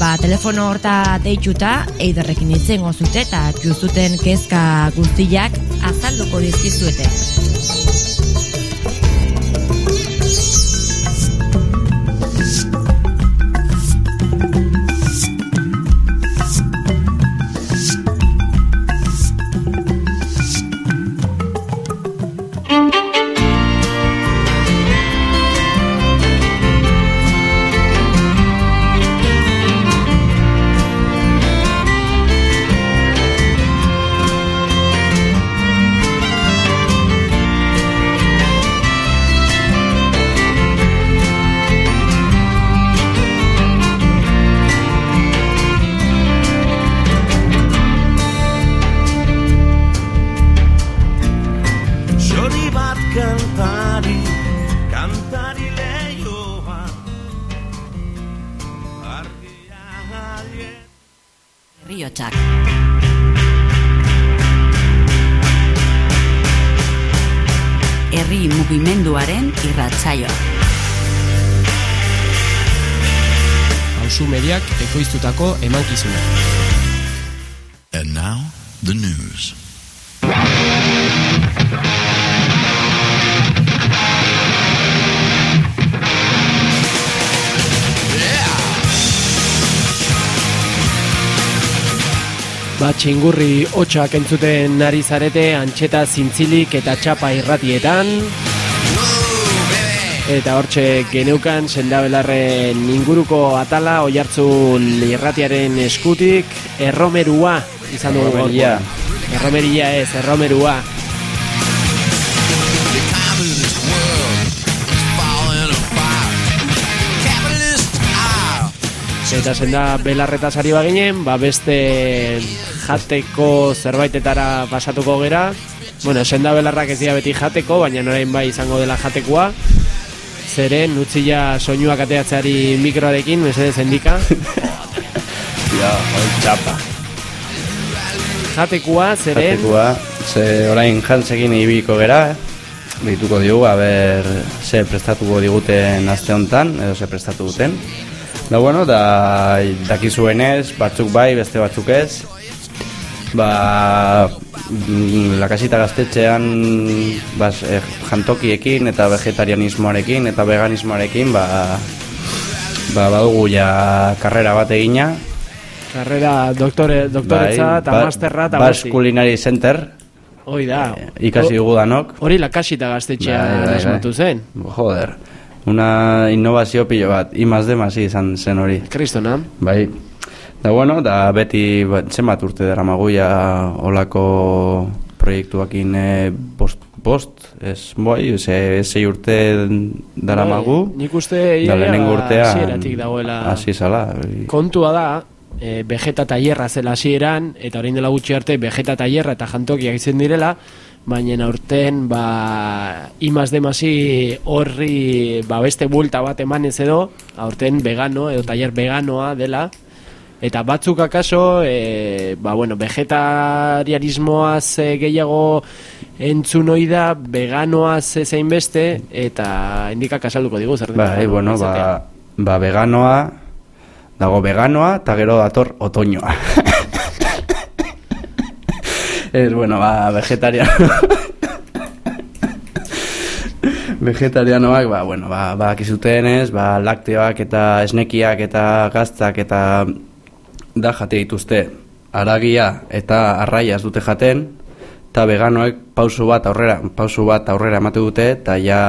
Ba, telefono horta deituta, eiderrekin izango zute eta juzuten kezka guztiak azalduko dizkizuete. Herriotsak. Ekoiztutako emankizuna. And now, the news. Ba, txingurri hotxak entzuten ari zarete, antxeta zintzilik eta txapa irratietan. Eta hortxe geneukan sendabelarren inguruko atala, oihartzun irratiaren eskutik, erromerua izan dugu Erromeria. Erromeria ez, erromerua. Eta senda belarretaz ari baginen, ba beste jateko zerbaitetara pasatuko gera. Bueno, senda belarrak ez dira beti jateko, baina orain bai izango dela jatekoa. Zeren, utzila soinuak ateatzeari mikroarekin, mesedez endika. Ja, hoi txapa. Jatekoa, zeren... Jatekoa, ze orain jantzekin ibiko gera, eh? Dituko diogu, aber ze prestatuko diguten aste hontan, edo ze prestatu duten. Da bueno, da dakizuenez, batzuk bai, beste batzuk ez. Ba, mm, lakasita gaztetxean bas, eh, jantokiekin eta vegetarianismoarekin eta veganismoarekin ba, ba badugu ja karrera bat egina. Karrera doktore, doktoretza eta ba- masterra eta guzti. Culinary Center. Hoi da. Ikasi dugu danok. Hori lakasita gaztetxea Bai, bai, bai. zen. Joder. Una innovazio pilo bat, I más D más I izan zen hori. Kristona. Bai. Da bueno, da beti ba, zenbat urte dara maguia olako proiektuakin e, bost, bost, ez bai, ze, zei urte dara magu. Bai, Nik uste da lehenengo urtean dagoela. Hasi zala. Kontua da, e, vegeta tailerra zela hasieran eta orain dela gutxi arte vegeta tailerra eta jantokiak izan direla, baina aurten ba imaz demasi horri ba beste bulta bat emanez edo, aurten vegano edo tailer veganoa dela, Eta batzuk akaso, e, ba, bueno, vegetarianismoaz e, gehiago entzun ohi da, veganoaz zein beste, eta indikak asalduko digu, zer Bai, veganoa bueno, ba, ba veganoa, dago veganoa, eta gero dator otoñoa. Ez, bueno, ba, vegetariano. Vegetarianoak, ba, bueno, ba, ba, ez, ba, lakteoak eta esnekiak eta gaztak eta da jate dituzte aragia eta arraia ez dute jaten, eta veganoek pauso bat aurrera, pauso bat aurrera emate dute, eta ja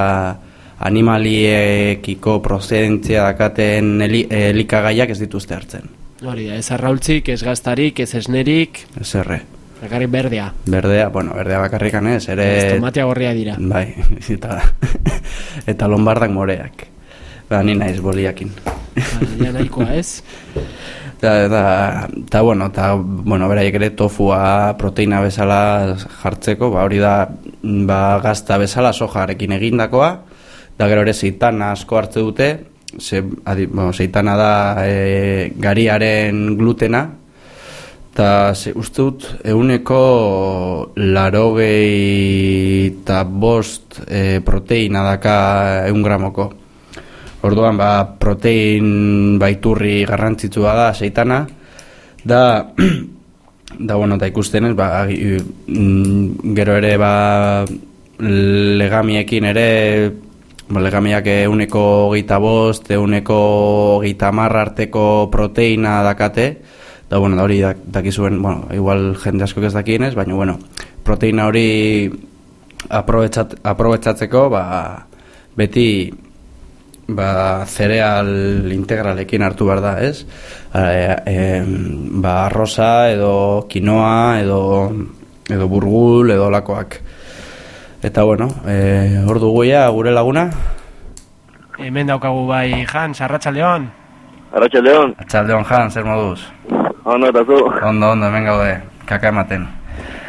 animaliekiko prozedentzia dakaten eli, elikagaiak ez dituzte hartzen. Hori da, ez arraultzik, ez gaztarik, ez esnerik, Ez erre. bakarrik berdea. Berdea, bueno, berdea bakarrikan ez, ere... Ez tomatea gorria dira. Bai, eta, eta lombardak moreak. Ba, ni naiz boliakin. Ja nahikoa ez. Eta, eta, eta, bueno, eta, bueno, beraiek ere tofua proteina bezala jartzeko, ba, hori da, ba, gazta bezala sojarekin egindakoa, da gero ere zeitana asko hartze dute, ze, adi, bueno, zeitana da e, gariaren glutena, eta ze, uste dut euneko larogei eta bost e, proteina daka eun gramoko. Orduan, ba, protein baiturri garrantzitsua da, zeitana, da, da, bueno, eta ikusten ez, ba, mm, gero ere, ba, legamiekin ere, ba, legamiak euneko geita bost, euneko marra arteko proteina dakate, da, bueno, da hori dak, dakizuen, bueno, igual jende asko ez dakienez, baina, bueno, proteina hori aprobetxat, aprobetxatzeko, ba, beti ba, zereal integralekin hartu behar da, ez? E, e, ba, arroza edo kinoa edo, edo burgul edo lakoak. Eta bueno, e, hor dugu gure laguna. Hemen daukagu bai Hans, Arratsaldeon. Arratxaldeon, Atxaldeon jan, zer moduz? ondo eta zu? Ondo, ondo, hemen gaude, kaka ematen.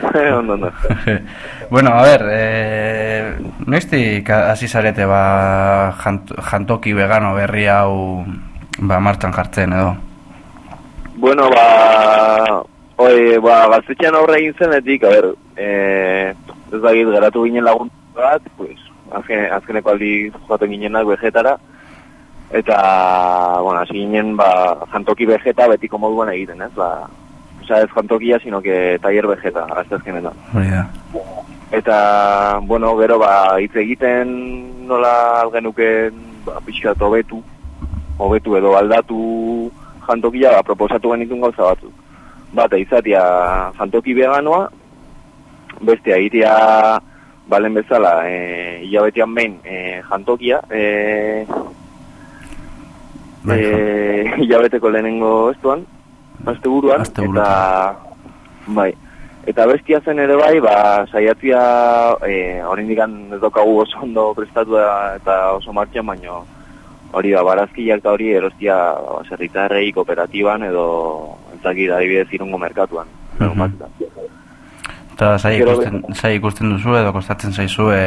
ondo, ondo. bueno, a ver, e, noiztik hasi zarete ba, jant, jantoki vegano berri hau ba, martxan jartzen edo? Bueno, ba, Oi, ba, gaztetxean aurre egin zenetik, a ber, eh, ez da geratu ginen lagun bat, pues, azken, azkeneko aldi joaten ginenak vegetara, eta, bueno, hasi ginen, ba, jantoki vegeta betiko moduan egiten, ez, ba, osea, ez jantokia, sino que taller vegeta, azte azkenetan. Hori da. Eta, bueno, gero, ba, hitz egiten nola algenuken, ba, pixkat hobetu, hobetu edo aldatu jantokia, ba, proposatu genitun gauza batzuk. Bata izatia jantoki veganoa, bestea itia balen bezala, e, hilabetean behin e, jantokia, e, e, hilabeteko lehenengo estuan, azte buruan, eta, bai, eta bestia zen ere bai, ba, saiatzia, e, oraindik ez daukagu oso ondo prestatu da, eta oso martxan, baino, hori da, barazkiak eta hori erostia ba, zerritarrei kooperatiban edo entzaki adibidez irungo merkatuan. Mhm. Eta zai ikusten, zai ikusten duzu edo kostatzen zaizu e,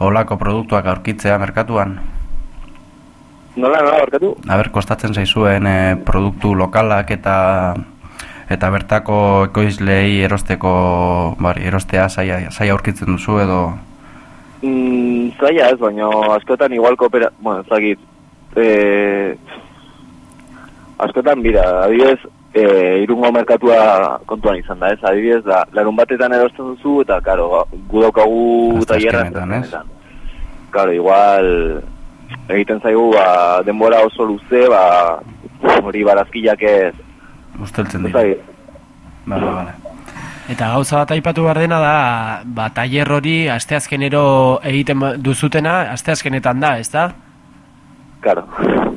olako produktuak aurkitzea merkatuan? Nola, nola, barkatu? Aber, kostatzen zaizuen e, produktu lokalak eta eta bertako ekoizlei erosteko, bari, erostea zaila, zaila aurkitzen duzu edo Mm, zaila ez, baina askotan igual koopera... Bueno, ezagit... E, askotan, bira, adibidez, e, irungo merkatua kontuan izan da, ez? Adibidez, da, larun batetan erosten duzu, eta, karo, gu daukagu Hasta tailerra. azkenetan, ez? Karo, igual, egiten zaigu, ba, denbora oso luze, ba, hori barazkiak ez... usteltzen Ez dira. Bale, bale. Eta gauza bat aipatu behar dena da, ba, tailer hori asteazkenero egiten ba- duzutena, asteazkenetan da, ez da? Claro.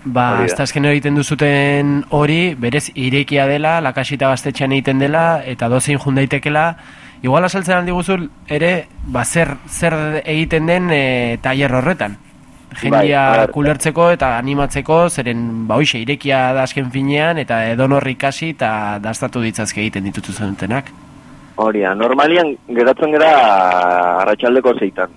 Ba, asteazkenero egiten duzuten hori, berez irekia dela, lakasita gaztetxean egiten dela, eta dozein jun daitekela, igual asaltzen aldi guzul, ere, ba, zer, zer egiten den e, tailer horretan. Jendia Bai, ber. kulertzeko eta animatzeko, zeren, ba, hoxe, irekia da azken finean, eta edonor ikasi eta dastatu ditzazke egiten ditutu zenutenak. Hori da, normalian geratzen gera arratsaldeko zeitan.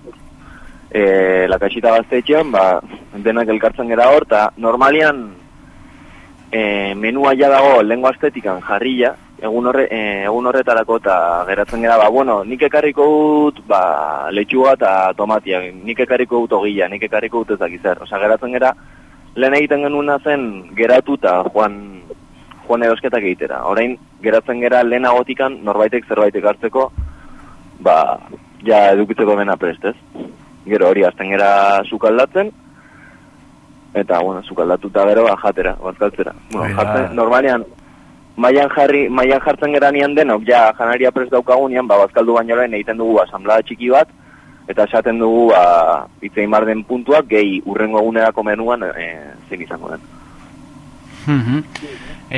E, lakasita gaztetxean, ba, denak elkartzen gera hor, eta normalian e, menua ja dago lengo astetikan jarrila, egun, horre, e, egun horretarako eta geratzen gera, ba, bueno, nik ekarriko dut, ba, letxuga eta tomatia, nik ekarriko dut ogila, nik ekarriko dut ezak zer. Osa, geratzen gera, lehen egiten genuna zen geratu eta joan, joan erosketak egitera. Orain, geratzen gera lehenagotikan norbaitek zerbaitek hartzeko, ba, ja edukitzeko dena prest, ez? Gero hori, azten gera sukaldatzen, eta, bueno, sukaldatuta gero, ba, jatera, bazkaltzera. Bueno, jartzen, normalean, mailan jarri, mailan jartzen geranian denok, ja, janaria prest daukagunean, ba, bazkaldu baino lehen egiten dugu asamblea txiki bat, eta esaten dugu, ba, itzein bar den puntuak, gehi urrengo egunerako menuan, e, zein izango den. Mhm.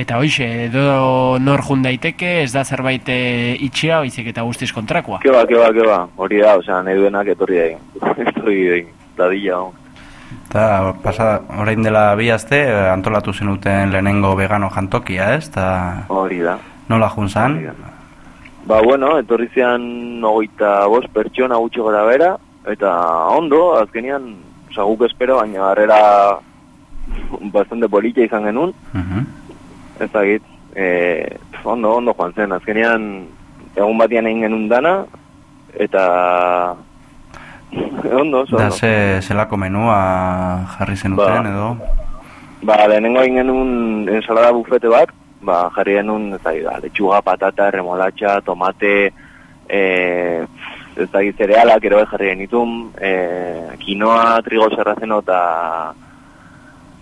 Eta hoixe, edo nor jun daiteke, ez da zerbait e, itxia, baizik eta guztiz kontrakoa. Ke ba, ke ba, ke ba, hori da, osea, nahi duenak etorri da egin. etorri da egin, dadila. Eta pasa, orain dela bi aste eh, antolatu zenuten lehenengo vegano jantokia, ez? Ta Hori da. nola jun zan? Ba, bueno, etorri zean ogeita bost pertsona gutxi gara bera, eta ondo, azkenian, osea, guk espero, baina harrera bastante politxa izan genuen, Mhm. ez dakit, e, ondo, ondo joan zen, azkenian egun batian egin genuen dana, eta ondo, oso Da ze, zelako menua jarri zenuten Ba. edo? Ba, lehenengo genuen ensalada bufete bat, ba, jarri genuen, ez dakit, da, lechuga, patata, remolatxa, tomate, e, ez dakit, zerealak ero bai jarri genitun, e, kinoa, trigo sarrazeno eta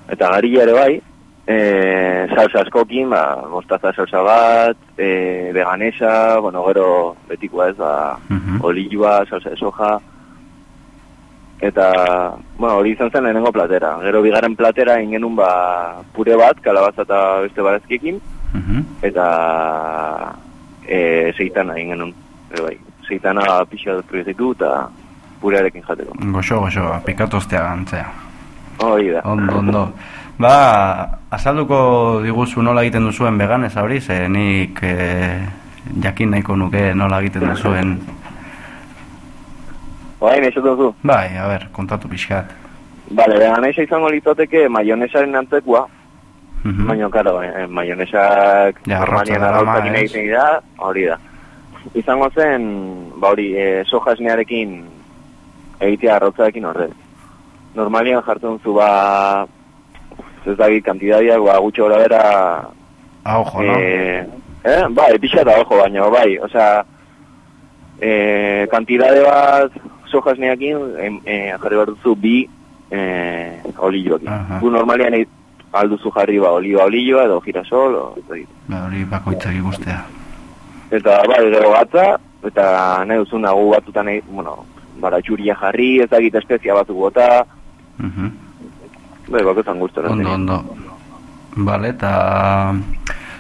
eta garilla ere bai, e, salsa askokin, ba, mostaza salsa bat, e, veganesa, bueno, gero betikoa ez, ba, Mhm. olioa, salsa de soja, eta, bueno, hori izan zen lehenengo platera. Gero bigarren platera egin genuen ba, pure bat, kalabaza eta beste barazkiekin, Mhm. eta e, seitana egin genuen. E, bai, seitana pixa dut proiektu eta purearekin jateko. Goxo, goxo, pikatu ostea gantzea. Hori da. Ondo, ondo. Ba, azalduko diguzu nola egiten duzuen veganez hori, ze nik eh, jakin nahiko nuke nola egiten duzuen. Bai, nahi duzu. Bai, a ber, kontatu pixkat. Bale, veganesa izango litzateke maionesaren antzekoa, Mhm. Baina, karo, eh, maionesak Ja, normalian ez? egiten dira, hori da. Izango zen, ba hori, e, soja esnearekin egitea arrautzarekin horrez. Normalian jartzen zu ba, ez dakit, kantidadiak, ba, gutxo gora bera... A ojo, no? Eh, eh? Bai, pixa eta ojo, baina, bai, osea, eh, kantidade bat soja esneakin em, eh, jarri behar duzu bi eh, olioakin. Aha. Gu normalian egit- alduzu jarri ba, olioa olioa edo girasol, o. Ba, hori bakoitzak ikustea. Eta bai, gero gatza, eta nahi duzu nagu batutan nahi, bueno, baratxuria jarri, ez dakit espezia batzuk bota, Mhm. bai, bakotan gustora. Ondo, ondo. Bale, eta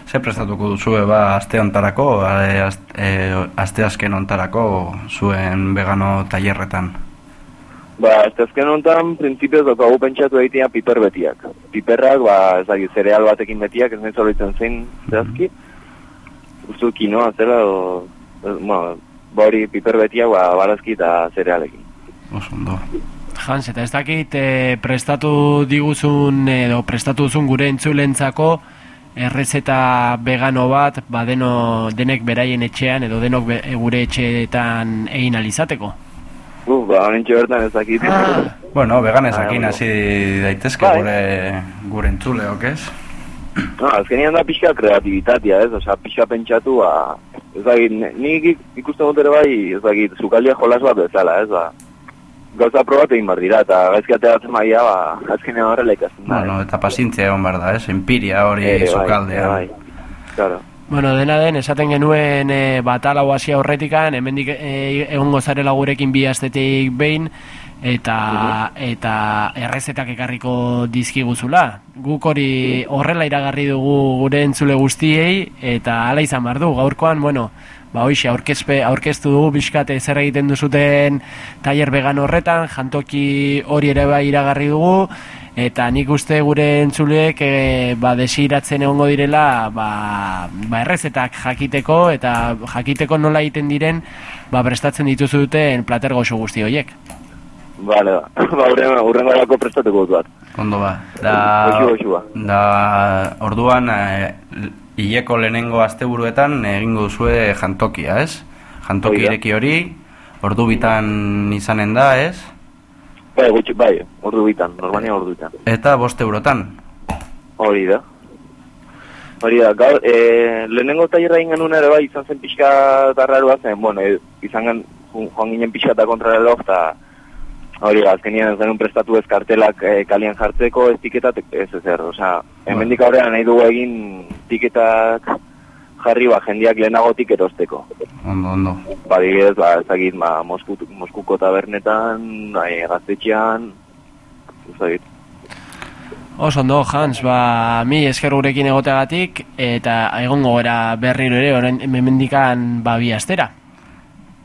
ze prestatuko duzue ba aste hontarako, e, aste, e, aste azken hontarako zuen vegano tailerretan. Ba, ez azken honetan, printzipioz daukagu pentsatu egitea piper betiak. Piperrak, ba, ez dakit, zereal batekin betiak, ez nahi zoritzen zein zehazki. Ustu kinoa zela, o, ez, bueno, ba hori piper betiak, ba, barazki eta zerealekin. Oso ondo. Hans, eta ez dakit eh, prestatu diguzun edo prestatu duzun gure entzulentzako errezeta vegano bat, ba deno, denek beraien etxean edo denok be, gure etxeetan egin alizateko. Uf, ba, honentxe bertan ez dakit. Bueno, veganesakin Ah, hasi daitezke Bai. gure gure entzuleok, ez? No, azkenean da pixka kreatibitatea, ez? Osea, pixka pentsatu, ba, ez dakit, ne- nik ik- ikusten dut ere bai, ez dakit, zukaldia jolas bat bezala, ez? Ba, gauza probat egin behar dira, eta gaizki ateratzen maia, ba, azkenean horrela ikasten da. Bueno, eta pazientzia egon behar da, ez? Empiria hori Ere bai, sukaldean. ere bai. Claro. Bueno, dena den, esaten genuen e, batalau hasi aurretikan, hemendik e, egongo zarela gurekin bi astetik behin, eta eta errezetak ekarriko dizkiguzula. Guk hori horrela iragarri dugu gure entzule guztiei, eta hala izan behar du. Gaurkoan, bueno, ba hoxe, aurkezpe, aurkeztu dugu bizkate zer egiten duzuten tailer vegan horretan, jantoki hori ere bai iragarri dugu, eta nik uste gure entzuleek e, ba, desiratzen egongo direla ba, ba errezetak jakiteko eta jakiteko nola egiten diren ba, prestatzen dituzu duten plater goxo guzti horiek. Vale, ba, ba, urrengo, urrengo lako prestatuko dut bat. Ondo ba. Da, Goxu, goxu ba. da orduan e, hileko lehenengo asteburuetan egingo duzue jantokia, ez? Jantoki ireki hori, ordu bitan izanen da, ez? Bai, gutxi, bai, ordu bitan, normania ordu bitan. Eta bost eurotan. Hori da. Hori da, gaur, e, lehenengo tailerra egin genuen ere bai, izan zen pixka tarrarua zen, bueno, e, izan gen, joan ginen pixka eta kontrareloj, eta hori da, azkenian ez genuen prestatu ez kartelak e, kalian jartzeko, ez tiketak, ez ezer, osea, hemendik aurrean nahi dugu egin tiketak jarri ba, jendiak lehenagotik erosteko. Ondo, ondo. Ba, digez, ba, ezagit, ba, Mosku, Moskuko tabernetan, bai, gaztetxean, ezagit. Oso ondo, Hans, ba, mi esker gurekin egoteagatik eta egongo gara berriro ere, orain hemendikan ba bi astera.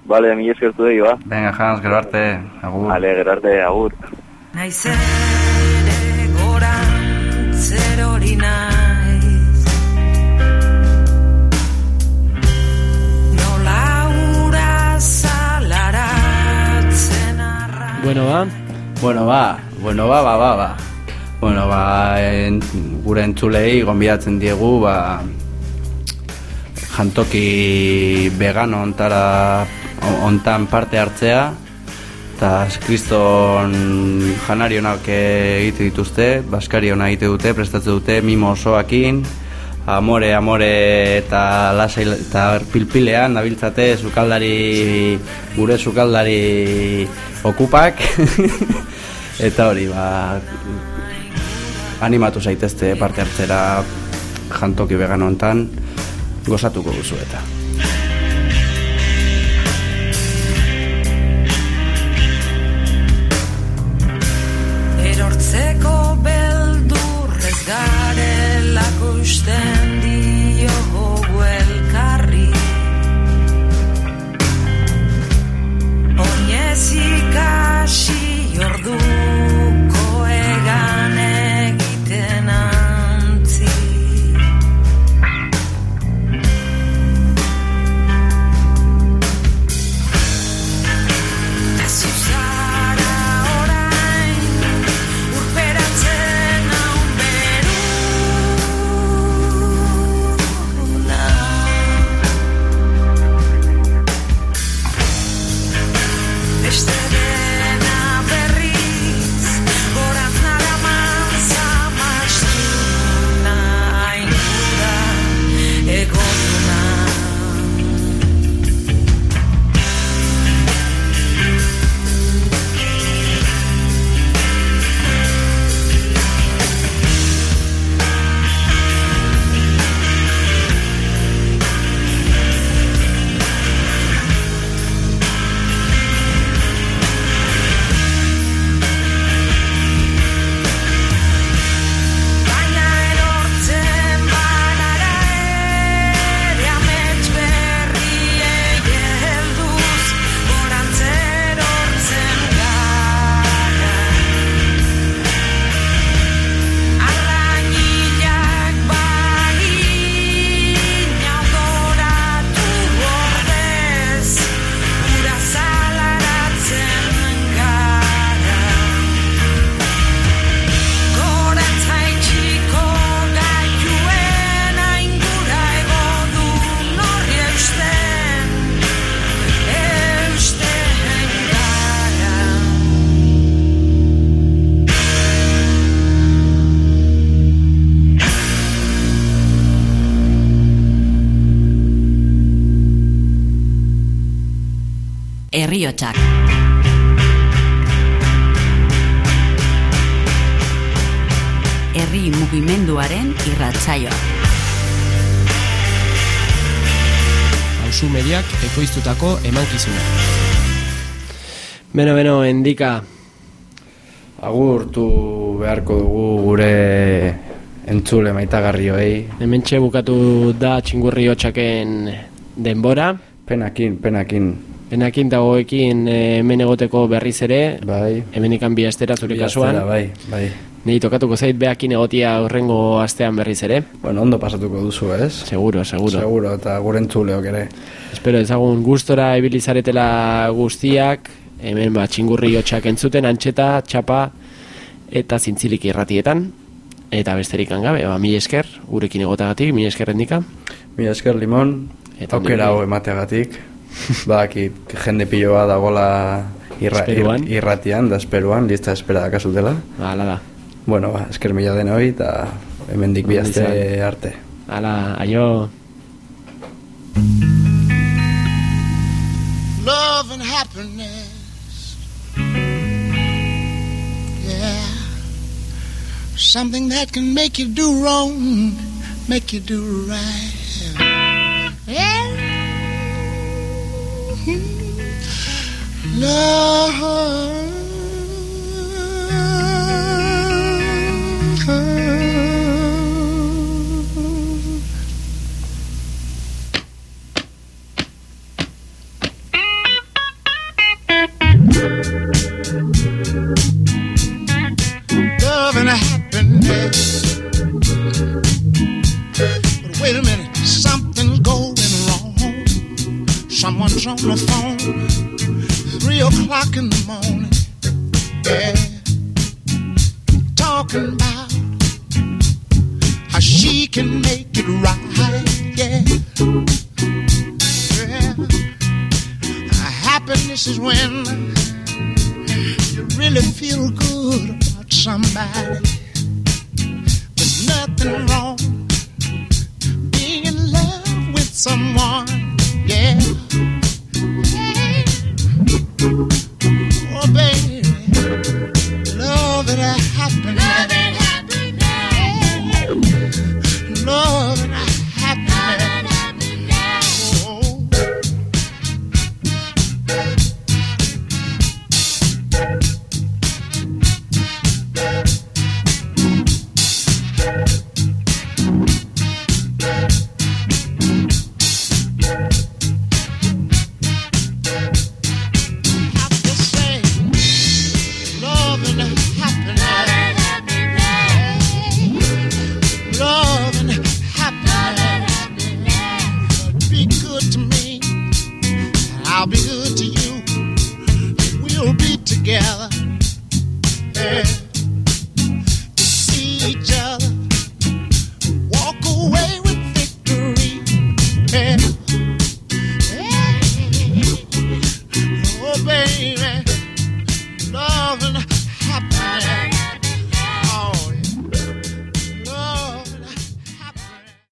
Vale, mi eskertu dei, ba. Venga, Hans, gero arte, agur. Vale, gero arte, agur. Naiz ere gorantzer hori Bueno, ba, Bueno, ba, bueno, ba, ba, ba, ba. Bueno, ba, en, gure entzulei gonbidatzen diegu, ba, jantoki vegano ontara, ontan parte hartzea, eta kriston janarionak egite dituzte, baskarionak egite dute, prestatzen dute, mimo osoakin, amore, amore eta lasai eta pilpilean nabiltzate sukaldari gure sukaldari okupak. Eta hori ba animatu zaitezte parte hartzera jantoki vegano hontan gozatuko duzu eta. Erortzeko beldurrez garelako usten herriotsak. Herri mugimenduaren irratsaioa. Hauzu mediak ekoiztutako emankizuna. Beno, beno, endika. Agurtu beharko dugu gure entzule maitagarrioei. Hemen bukatu da txingurri hotxaken denbora. Penakin, penakin. Penakin eta goekin eh, hemen egoteko berriz ere. Bai. Hemen ikan bi astera zure kasuan. bai, bai. Nei tokatuko zait beakin egotia horrengo astean berriz ere. Bueno, ondo pasatuko duzu, ez? Seguro, seguro. Seguro, eta gure entzuleok ere. Espero ezagun gustora ibilizaretela guztiak, hemen ba, txingurri hotxak entzuten, antxeta, txapa eta zintzilik irratietan. Eta besterik gabe, ba, mi esker, gurekin egotagatik, mi esker rendika. Mi esker limon, Eta aukera hau emateagatik. Badakit jende piloa dagola irra, Esperuan. ir- irratian, da esperuan, lista espera dakazutela. Hala da. Bueno, ba, esker mila den hori, eta hemendik bi Ondo aste izan. arte. Hala, aio... love and happiness. Yeah. Something that can make you do wrong, make you do right. Yeah. Mm-hmm. Love.